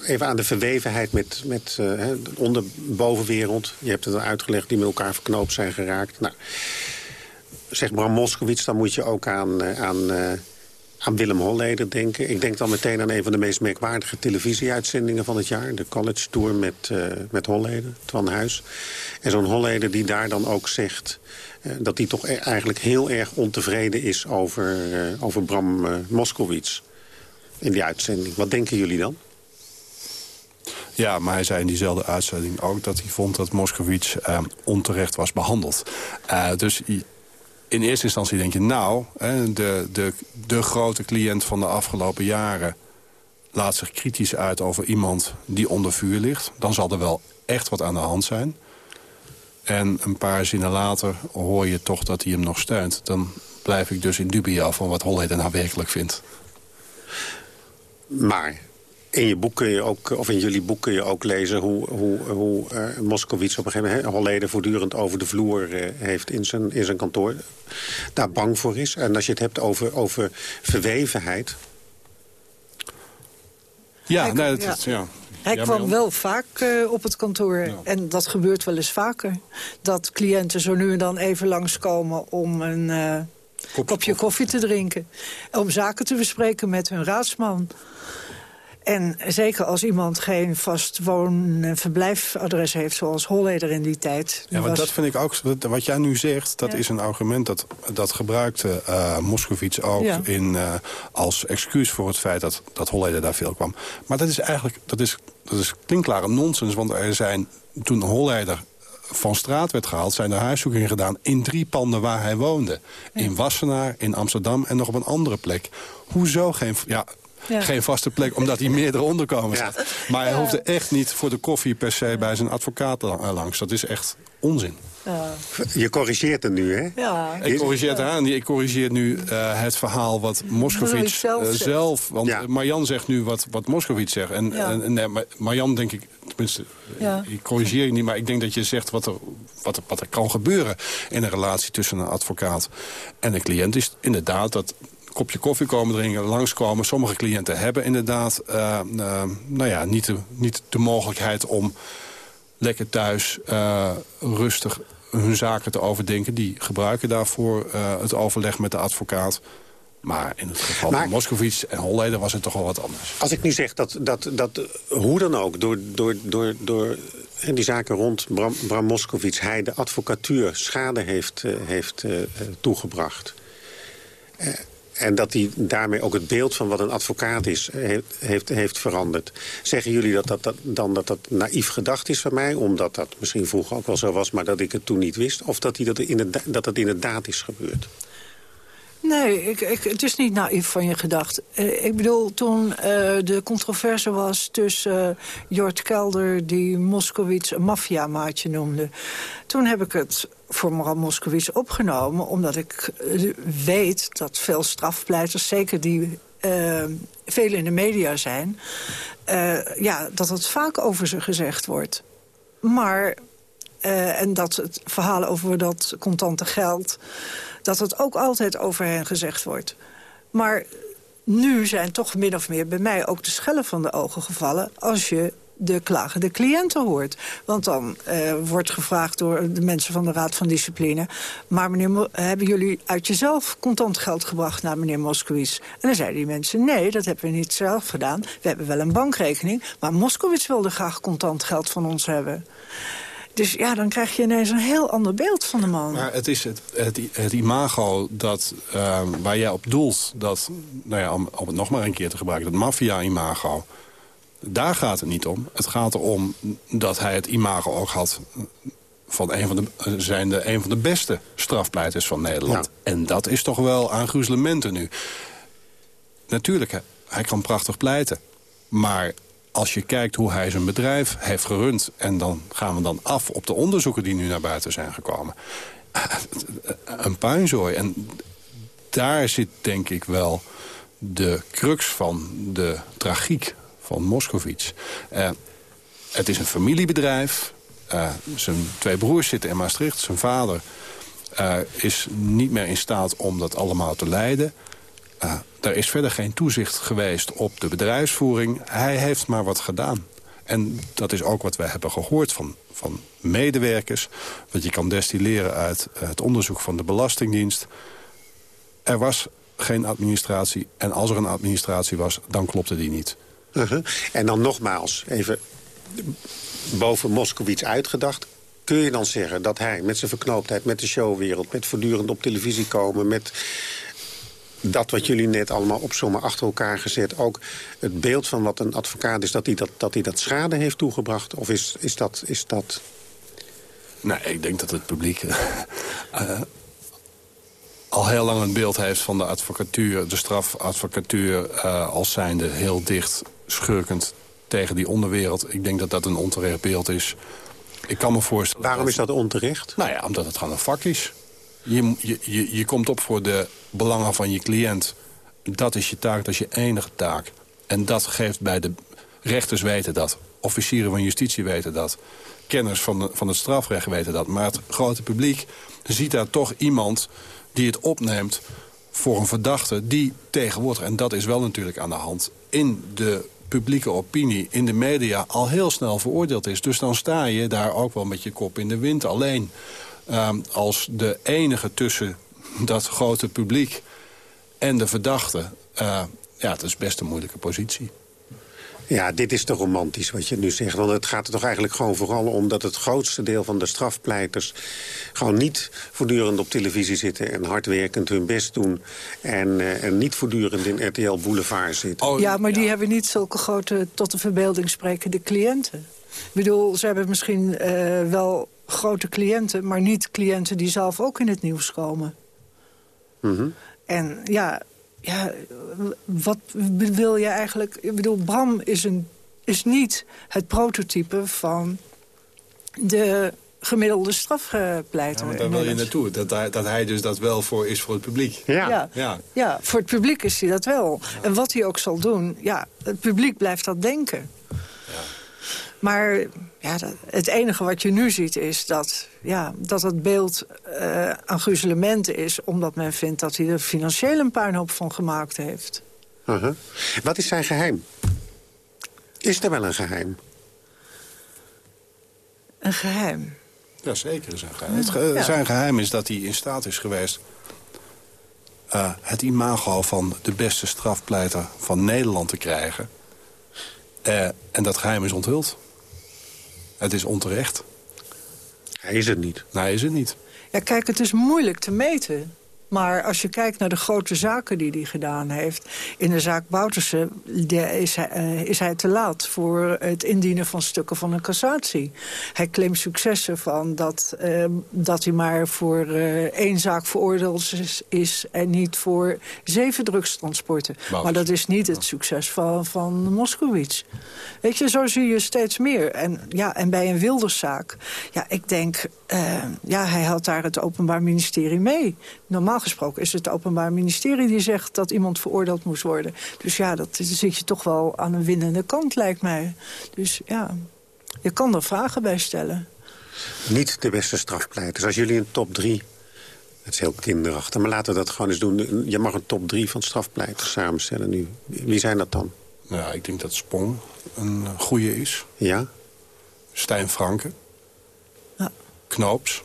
even aan de verwevenheid met, met uh, de onderbovenwereld. Je hebt het al uitgelegd, die met elkaar verknoopt zijn geraakt. Nou, zegt Bram Moskowitz, dan moet je ook aan, uh, aan uh, aan Willem Holleder denken. Ik denk dan meteen aan een van de meest merkwaardige televisieuitzendingen van het jaar. De College Tour met, uh, met Holleder, Twan Huis. En zo'n Holleder die daar dan ook zegt... Uh, dat hij toch e- eigenlijk heel erg ontevreden is over, uh, over Bram Moskowitz. In die uitzending. Wat denken jullie dan? Ja, maar hij zei in diezelfde uitzending ook dat hij vond dat Moskowitz onterecht was behandeld. dus in eerste instantie denk je, nou, de, de, de grote cliënt van de afgelopen jaren... laat zich kritisch uit over iemand die onder vuur ligt. Dan zal er wel echt wat aan de hand zijn. En een paar zinnen later hoor je toch dat hij hem nog steunt. Dan blijf ik dus in dubio van wat Holleder nou werkelijk vindt. Maar in je boek kun je ook, of in jullie boek kun je ook lezen hoe, hoe, hoe uh, Moskowitz op een gegeven moment Holleder voortdurend over de vloer uh, heeft in zijn, in zijn kantoor. Daar bang voor is. En als je het hebt over, over verwevenheid. Ja, nee, dat, ja. ja. Hij kwam wel vaak uh, op het kantoor. En dat gebeurt wel eens vaker. Dat cliënten zo nu en dan even langskomen om een uh, kopje koffie te drinken. Om zaken te bespreken met hun raadsman. En zeker als iemand geen vast woon- en verblijfadres heeft... zoals Holleder in die tijd. Ja, want dat vind ik ook... Wat jij nu zegt, dat is een argument... dat, dat gebruikte uh, Moskovits ook in, uh, als excuus voor het feit... dat, dat Holleder daar veel kwam. Maar dat is eigenlijk... dat is, dat is klinkklare nonsens, want er zijn... toen Holleder van straat werd gehaald... zijn er huiszoekingen gedaan in drie panden waar hij woonde. In Wassenaar, in Amsterdam en nog op een andere plek. Hoezo geen... Ja, geen vaste plek, omdat hij meerdere onderkomens had. Maar hij hoefde echt niet voor de koffie per se bij zijn advocaat langs. Dat is echt onzin. Je corrigeert het nu, hè? Ja. Ik corrigeer het aan. Ik corrigeer nu uh, het verhaal wat Moskovits zelf, uh, zelf, Want ja. Marjan zegt nu wat, wat Moskovits zegt. En, ja. en nee, Marjan denk ik... Tenminste, ja. ik corrigeer je niet, maar ik denk dat je zegt wat er, wat, er, wat er kan gebeuren... in een relatie tussen een advocaat en een cliënt. Is inderdaad dat kopje koffie komen drinken, langskomen. Sommige cliënten hebben inderdaad uh, uh, nou ja, niet, de, niet de mogelijkheid om lekker thuis uh, rustig hun zaken te overdenken. Die gebruiken daarvoor het overleg met de advocaat. Maar in het geval maar, van Moskovits en Holleder was het toch wel wat anders. Als ik nu zeg dat, dat, dat hoe dan ook, door, door, door, door die zaken rond Bram, Bram Moskovits... hij de advocatuur schade heeft, heeft toegebracht... En dat hij daarmee ook het beeld van wat een advocaat is, heeft, heeft, veranderd. Zeggen jullie dat dat, dat dan dat dat naïef gedacht is van mij? Omdat dat misschien vroeger ook wel zo was, maar dat ik het toen niet wist? Of dat, hij dat, inderdaad, dat het inderdaad is gebeurd? Nee, ik, ik, het is niet naïef van je gedacht. Uh, ik bedoel, toen uh, de controverse was tussen uh, Jort Kelder... die Moskowitz een maffiamaatje noemde... toen heb ik het voor mevrouw Moskowitz opgenomen... omdat ik weet dat veel strafpleiters, zeker die veel in de media zijn... ja, dat het vaak over ze gezegd wordt. Maar, en dat het verhaal over dat contante geld dat het ook altijd over hen gezegd wordt. Maar nu zijn toch min of meer bij mij ook de schellen van de ogen gevallen... als je de klagende cliënten hoort. Want dan uh, wordt gevraagd door de mensen van de Raad van Discipline... maar meneer, hebben jullie uit jezelf contant geld gebracht naar meneer Moskowitz? En dan zeiden die mensen, nee, dat hebben we niet zelf gedaan. We hebben wel een bankrekening, maar Moskowitz wilde graag contant geld van ons hebben. Dus ja, dan krijg je ineens een heel ander beeld van de man. Maar het is het, het, het imago dat, uh, waar jij op doelt... Dat, nou ja, om, om het nog maar een keer te gebruiken, dat maffia-imago... daar gaat het niet om. Het gaat erom dat hij het imago ook had van een van de, zijn de, een van de beste strafpleiters van Nederland. Ja. En dat is toch wel aan gruzelementen nu. Natuurlijk, hij kan prachtig pleiten. Maar als je kijkt hoe hij zijn bedrijf heeft gerund... en dan gaan we dan af op de onderzoeken die nu naar buiten zijn gekomen. Een puinzooi. En daar zit denk ik wel de crux van de tragiek van Moskovits. Uh, het is een familiebedrijf. Uh, zijn twee broers zitten in Maastricht. Zijn vader is niet meer in staat om dat allemaal te leiden. Uh, er is verder geen toezicht geweest op de bedrijfsvoering. Hij heeft maar wat gedaan. En dat is ook wat wij hebben gehoord van, van medewerkers. Wat je kan destilleren uit het onderzoek van de Belastingdienst. Er was geen administratie. En als er een administratie was, dan klopte die niet. Uh -huh. En dan nogmaals, even boven Moskowitz uitgedacht. Kun je dan zeggen dat hij met zijn verknooptheid met de showwereld... met voortdurend op televisie komen, met dat wat jullie net allemaal opzommen achter elkaar gezet... ook het beeld van wat een advocaat is, dat hij dat, dat, hij dat schade heeft toegebracht? Of is, is, dat, is dat... Nee, ik denk dat het publiek uh, al heel lang een beeld heeft van de advocatuur... de strafadvocatuur uh, als zijnde heel dicht schurkend tegen die onderwereld. Ik denk dat dat een onterecht beeld is. Ik kan me voorstellen... Waarom is dat onterecht? Nou ja, omdat het gewoon een vak is. Je, je, je, je komt op voor de belangen van je cliënt. Dat is je taak, dat is je enige taak. En dat geeft bij de rechters weten dat. Officieren van justitie weten dat. Kenners van, van het strafrecht weten dat. Maar het grote publiek ziet daar toch iemand die het opneemt voor een verdachte die tegenwoordig... en dat is wel natuurlijk aan de hand... in de publieke opinie in de media al heel snel veroordeeld is. Dus dan sta je daar ook wel met je kop in de wind. Alleen ehm, als de enige tussen dat grote publiek en de verdachte... Uh, ja, het is best een moeilijke positie. Ja, dit is te romantisch wat je nu zegt. Want het gaat er toch eigenlijk gewoon vooral om dat het grootste deel van de strafpleiters... gewoon niet voortdurend op televisie zitten en hardwerkend hun best doen... en, uh, en niet voortdurend in RTL Boulevard zitten. Oh, ja, maar die hebben niet zulke grote, tot de verbeelding sprekende cliënten. Ik bedoel, ze hebben misschien uh, wel grote cliënten... maar niet cliënten die zelf ook in het nieuws komen. Mm -hmm. En ja, ja, wat wil je eigenlijk... Ik bedoel, Bram is, een, is niet het prototype van de gemiddelde strafpleiter. Ja, daar wil je naartoe. Dat hij, dat hij dus dat wel voor is voor het publiek. Ja. Ja, ja. ja voor het publiek is hij dat wel. En wat hij ook zal doen, ja, het publiek blijft dat denken. Maar ja, het enige wat je nu ziet is dat, ja, dat het beeld uh, aan gruzelementen is... omdat men vindt dat hij er financieel een puinhoop van gemaakt heeft. Uh -huh. Wat is zijn geheim? Is er wel een geheim? Een geheim? Ja, zeker is een geheim. Het ge ja. Zijn geheim is dat hij in staat is geweest... Uh, het imago van de beste strafpleiter van Nederland te krijgen. Uh, en dat geheim is onthuld. Het is onterecht. Hij is het niet. Nee, hij is het niet. Ja, kijk, het is moeilijk te meten. Maar als je kijkt naar de grote zaken die hij gedaan heeft... in de zaak Bouterse is hij, uh, is hij te laat voor het indienen van stukken van een cassatie. Hij claimt successen van dat, uh, dat hij maar voor uh, één zaak veroordeeld is, is... en niet voor zeven drugstransporten. Maar dat is niet het succes van, van Moskowitz. Weet je, zo zie je steeds meer. En, ja, en bij een Wilderszaak, ja, ik denk... ja, hij had daar het Openbaar Ministerie mee. Normaal gesproken is het Openbaar Ministerie die zegt dat iemand veroordeeld moest worden. Dus ja, dat zit je toch wel aan een winnende kant, lijkt mij. Dus ja, je kan er vragen bij stellen. Niet de beste strafpleiters. Als jullie een top drie... Het is heel kinderachtig, maar laten we dat gewoon eens doen. Je mag een top drie van strafpleiters samenstellen nu. Wie zijn dat dan? Nou, ik denk dat Spong een goede is. Ja? Stijn Franke. Ja. Knoops.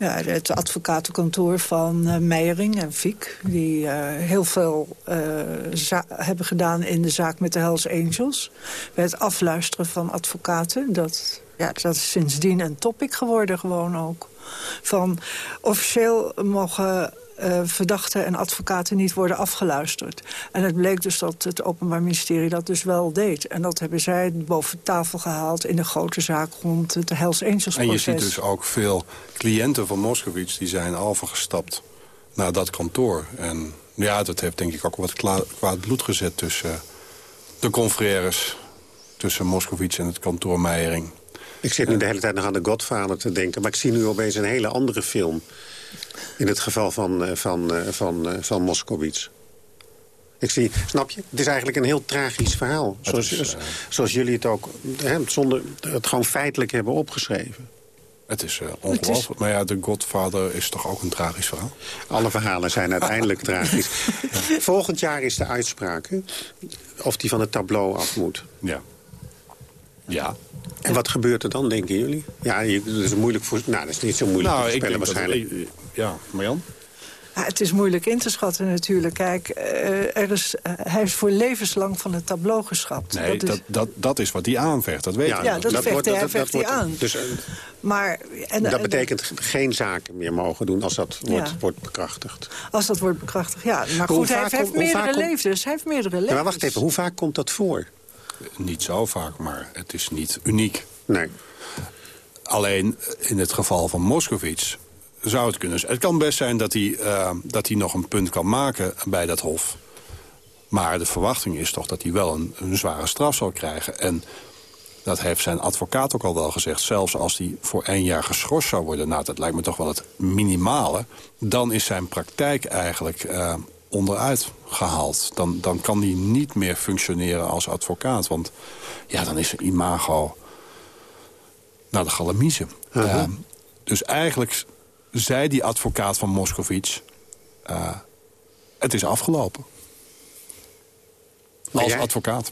Ja, het advocatenkantoor van uh, Meijering en Fiek... die uh, heel veel uh, hebben gedaan in de zaak met de Hells Angels. Bij het afluisteren van advocaten. Dat, ja, dat is sindsdien een topic geworden gewoon ook. Van officieel mogen uh, verdachten en advocaten niet worden afgeluisterd. En het bleek dus dat het Openbaar Ministerie dat dus wel deed. En dat hebben zij boven tafel gehaald in de grote zaak rond het Hells Angels proces. En je ziet dus ook veel cliënten van Moskowitz die zijn overgestapt naar dat kantoor. En ja, dat heeft denk ik ook wat kwaad bloed gezet tussen de confrères... tussen Moskowitz en het kantoor Meijering. Ik zit nu de hele tijd nog aan de Godfather te denken... maar ik zie nu opeens een hele andere film... in het geval van, van, van, van Moskowitz. Ik zie, snap je? Het is eigenlijk een heel tragisch verhaal. Zoals, is, uh, zoals jullie het ook, hè, zonder het gewoon feitelijk hebben opgeschreven. Het is uh, ongelooflijk. Is... Maar ja, de Godfather is toch ook een tragisch verhaal? Alle verhalen zijn uiteindelijk tragisch. Ja. Volgend jaar is de uitspraak, hè? Of die van het tableau af moet. Ja. Ja. En wat gebeurt er dan, denken jullie? Ja, dat is moeilijk voor. Nou, dat is niet zo moeilijk nou, te voorspellen waarschijnlijk. Dat, ja, Marjan? Ja, het is moeilijk in te schatten natuurlijk. Kijk, uh, er is, uh, hij is voor levenslang van het tableau geschrapt. Nee, dat, is... dat, dat is wat hij aanvecht, dat weet ja, je. Ja, dat, dat vecht, wordt, hij, dat, aan. Dus, uh, maar, en, dat betekent geen zaken meer mogen doen als dat wordt, ja. wordt bekrachtigd. Als dat wordt bekrachtigd, ja. Maar goed, hij heeft, heeft meerdere levens. Hij heeft meerdere levens. Maar wacht even, hoe vaak komt dat voor? Niet zo vaak, maar het is niet uniek. Nee. Alleen in het geval van Moskowitz zou het kunnen zijn. Het kan best zijn dat hij, uh, dat hij nog een punt kan maken bij dat hof. Maar de verwachting is toch dat hij wel een, een zware straf zal krijgen. En dat heeft zijn advocaat ook al wel gezegd. Zelfs als hij voor één jaar geschorst zou worden... nou, dat lijkt me toch wel het minimale... dan is zijn praktijk eigenlijk uh, onderuit gehaald. Dan, dan kan hij niet meer functioneren als advocaat. Want ja, dan is zijn imago naar de galamiezen. Uh -huh. uh, dus eigenlijk zei die advocaat van Moskovits... Uh, het is afgelopen. Als advocaat.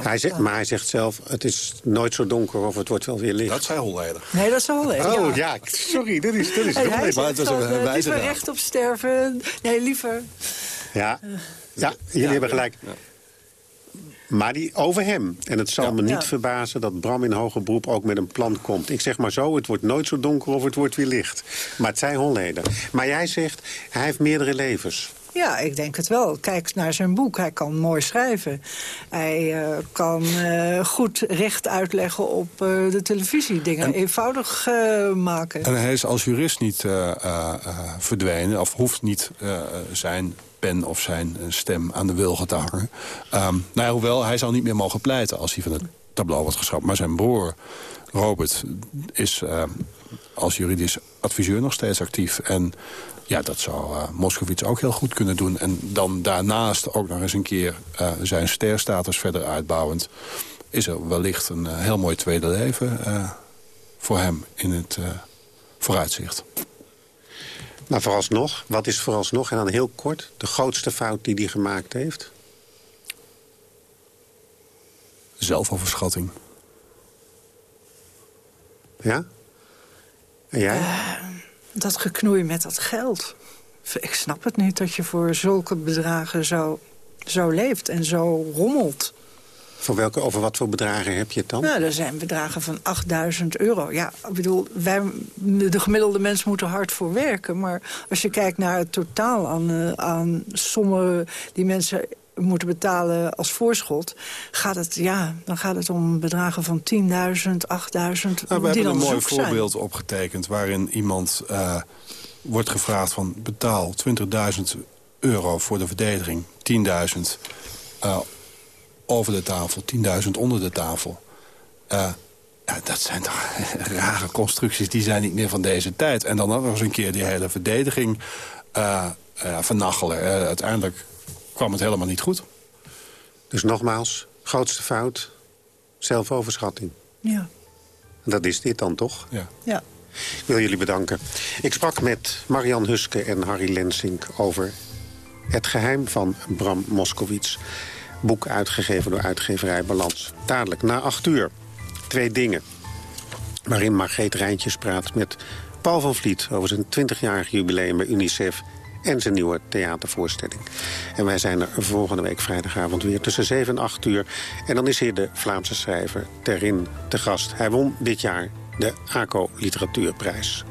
Hij zegt, maar hij zegt zelf, het is nooit zo donker of het wordt wel weer licht. Dat zei Holleder. Nee, dat is Holleder. Oh ja, sorry, dat is, dat is En hij maar het was een eh, wijze liever raad. recht op sterven. Nee, liever... Ja, ja jullie hebben gelijk. Maar die over hem. En het zal me niet Ja. verbazen dat Bram in hoger beroep ook met een plan komt. Ik zeg maar zo, het wordt nooit zo donker of het wordt weer licht. Maar het zijn Holleder. Maar jij zegt, hij heeft meerdere levens. Ja, ik denk het wel. Kijk naar zijn boek. Hij kan mooi schrijven. Hij eh, kan eh, goed recht uitleggen op eh, de televisie. Dingen eenvoudig maken. En hij is als jurist niet verdwenen, of hoeft niet zijn pen of zijn stem aan de wilgen te hangen. Ehm, nou ja, hoewel, hij zal niet meer mogen pleiten als hij van het tableau wordt geschrapt. Maar zijn broer, Robert, is als juridisch adviseur nog steeds actief. En ja, dat zou eh Moskowitz ook heel goed kunnen doen. En dan daarnaast ook nog eens een keer eh, zijn sterstatus verder uitbouwend... is er wellicht een eh, heel mooi tweede leven eh, voor hem in het eh, vooruitzicht. Maar vooralsnog, wat is vooralsnog, en dan heel kort... de grootste fout die hij gemaakt heeft? Zelfoverschatting. Ja? En jij? Dat geknoei met dat geld. Ik snap het niet dat je voor zulke bedragen zo, zo leeft en zo rommelt. Voor welke, over wat voor bedragen heb je het dan? Nou, er zijn bedragen van 8000 euro. Ja, ik bedoel, wij, de gemiddelde mens moet er hard voor werken. Maar als je kijkt naar het totaal aan, eh, aan sommen die mensen moeten betalen als voorschot... Gaat het, ja, dan gaat het om bedragen van 10.000, 8.000, Nou, we hebben een mooi zijn. voorbeeld opgetekend... waarin iemand eh, wordt gevraagd van betaal 20.000 euro voor de verdediging. 10.000 eh, over de tafel, 10.000 onder de tafel. Eh, ja, dat zijn toch rare constructies, die zijn niet meer van deze tijd. En dan nog eens een keer die hele verdediging eh, vernachelen. Uiteindelijk kwam het helemaal niet goed. Dus nogmaals, grootste fout, zelfoverschatting. Ja. Dat is dit dan toch? Ja. Ja. Ik wil jullie bedanken. Ik sprak met Marian Huske en Harry Lensink over het geheim van Bram Moskowitz. Boek uitgegeven door uitgeverij Balans. Dadelijk na acht uur. Twee dingen. Waarin Margreet Rijntjes praat met Paul van Vliet... over zijn 20-jarig jubileum bij UNICEF en zijn nieuwe theatervoorstelling. En wij zijn er volgende week vrijdagavond weer tussen 7 en 8 uur. En dan is hier de Vlaamse schrijver Terin te gast. Hij won dit jaar de ACO Literatuurprijs.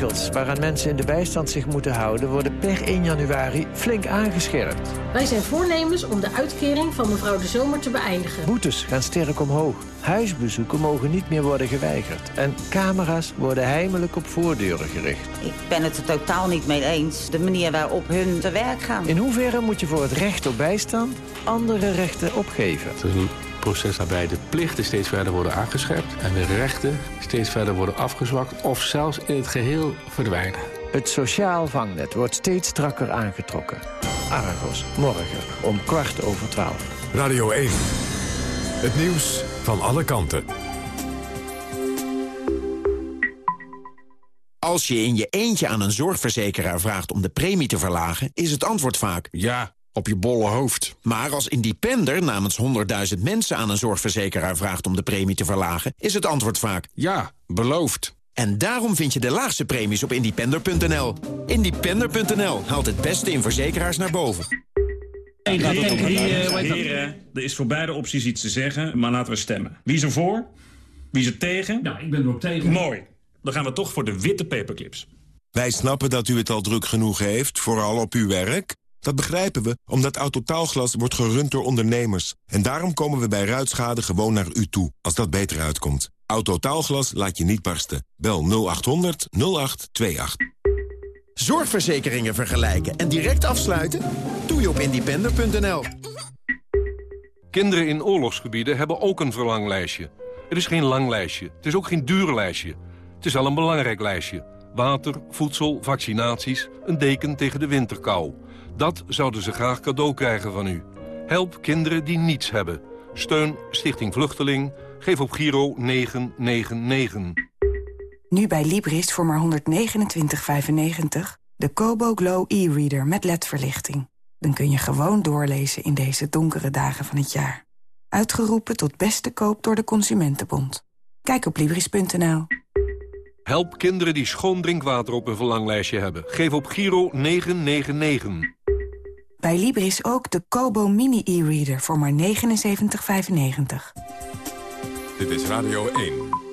Regels waaraan mensen in de bijstand zich moeten houden... worden per 1 januari flink aangescherpt. Wij zijn voornemens om de uitkering van mevrouw De Zomer te beëindigen. Boetes gaan sterk omhoog. Huisbezoeken mogen niet meer worden geweigerd. En camera's worden heimelijk op voordeuren gericht. Ik ben het er totaal niet mee eens. De manier waarop hun te werk gaan. In hoeverre moet je voor het recht op bijstand andere rechten opgeven? Het is een proces waarbij de plichten steeds verder worden aangescherpt... en de rechten steeds verder worden afgezwakt of zelfs in het geheel verdwijnen. Het sociaal vangnet wordt steeds strakker aangetrokken. Argos, morgen om kwart over twaalf. Radio 1. Het nieuws van alle kanten. Als je in je eentje aan een zorgverzekeraar vraagt om de premie te verlagen... is het antwoord vaak ja, op je bolle hoofd. Maar als independer namens 100.000 mensen aan een zorgverzekeraar vraagt... om de premie te verlagen, is het antwoord vaak ja, beloofd. En daarom vind je de laagste premies op independer.nl. Independer.nl haalt het beste in verzekeraars naar boven. Heren, er is voor beide opties iets te zeggen, maar laten we stemmen. Wie is er voor? Wie is er tegen? Nou, ik ben er op tegen. Mooi. Dan gaan we toch voor de witte paperclips. Wij snappen dat u het al druk genoeg heeft, vooral op uw werk. Dat begrijpen we, omdat Autotaalglas wordt gerund door ondernemers. En daarom komen we bij ruitschade gewoon naar u toe, als dat beter uitkomt. Autotaalglas laat je niet barsten. Bel 0800 0828. Zorgverzekeringen vergelijken en direct afsluiten? Doe je op independer.nl. Kinderen in oorlogsgebieden hebben ook een verlanglijstje. Het is geen lang lijstje. Het is ook geen duur lijstje. Het is al een belangrijk lijstje. Water, voedsel, vaccinaties, een deken tegen de winterkou. Dat zouden ze graag cadeau krijgen van u. Help kinderen die niets hebben. Steun Stichting Vluchteling. Geef op Giro 999. Nu bij Libris voor maar 129,95 de Kobo Glow e-reader met ledverlichting. Dan kun je gewoon doorlezen in deze donkere dagen van het jaar. Uitgeroepen tot beste koop door de Consumentenbond. Kijk op Libris.nl. Help kinderen die schoon drinkwater op hun verlanglijstje hebben. Geef op Giro 999. Bij Libris ook de Kobo Mini e-reader voor maar 79,95. Dit is Radio 1.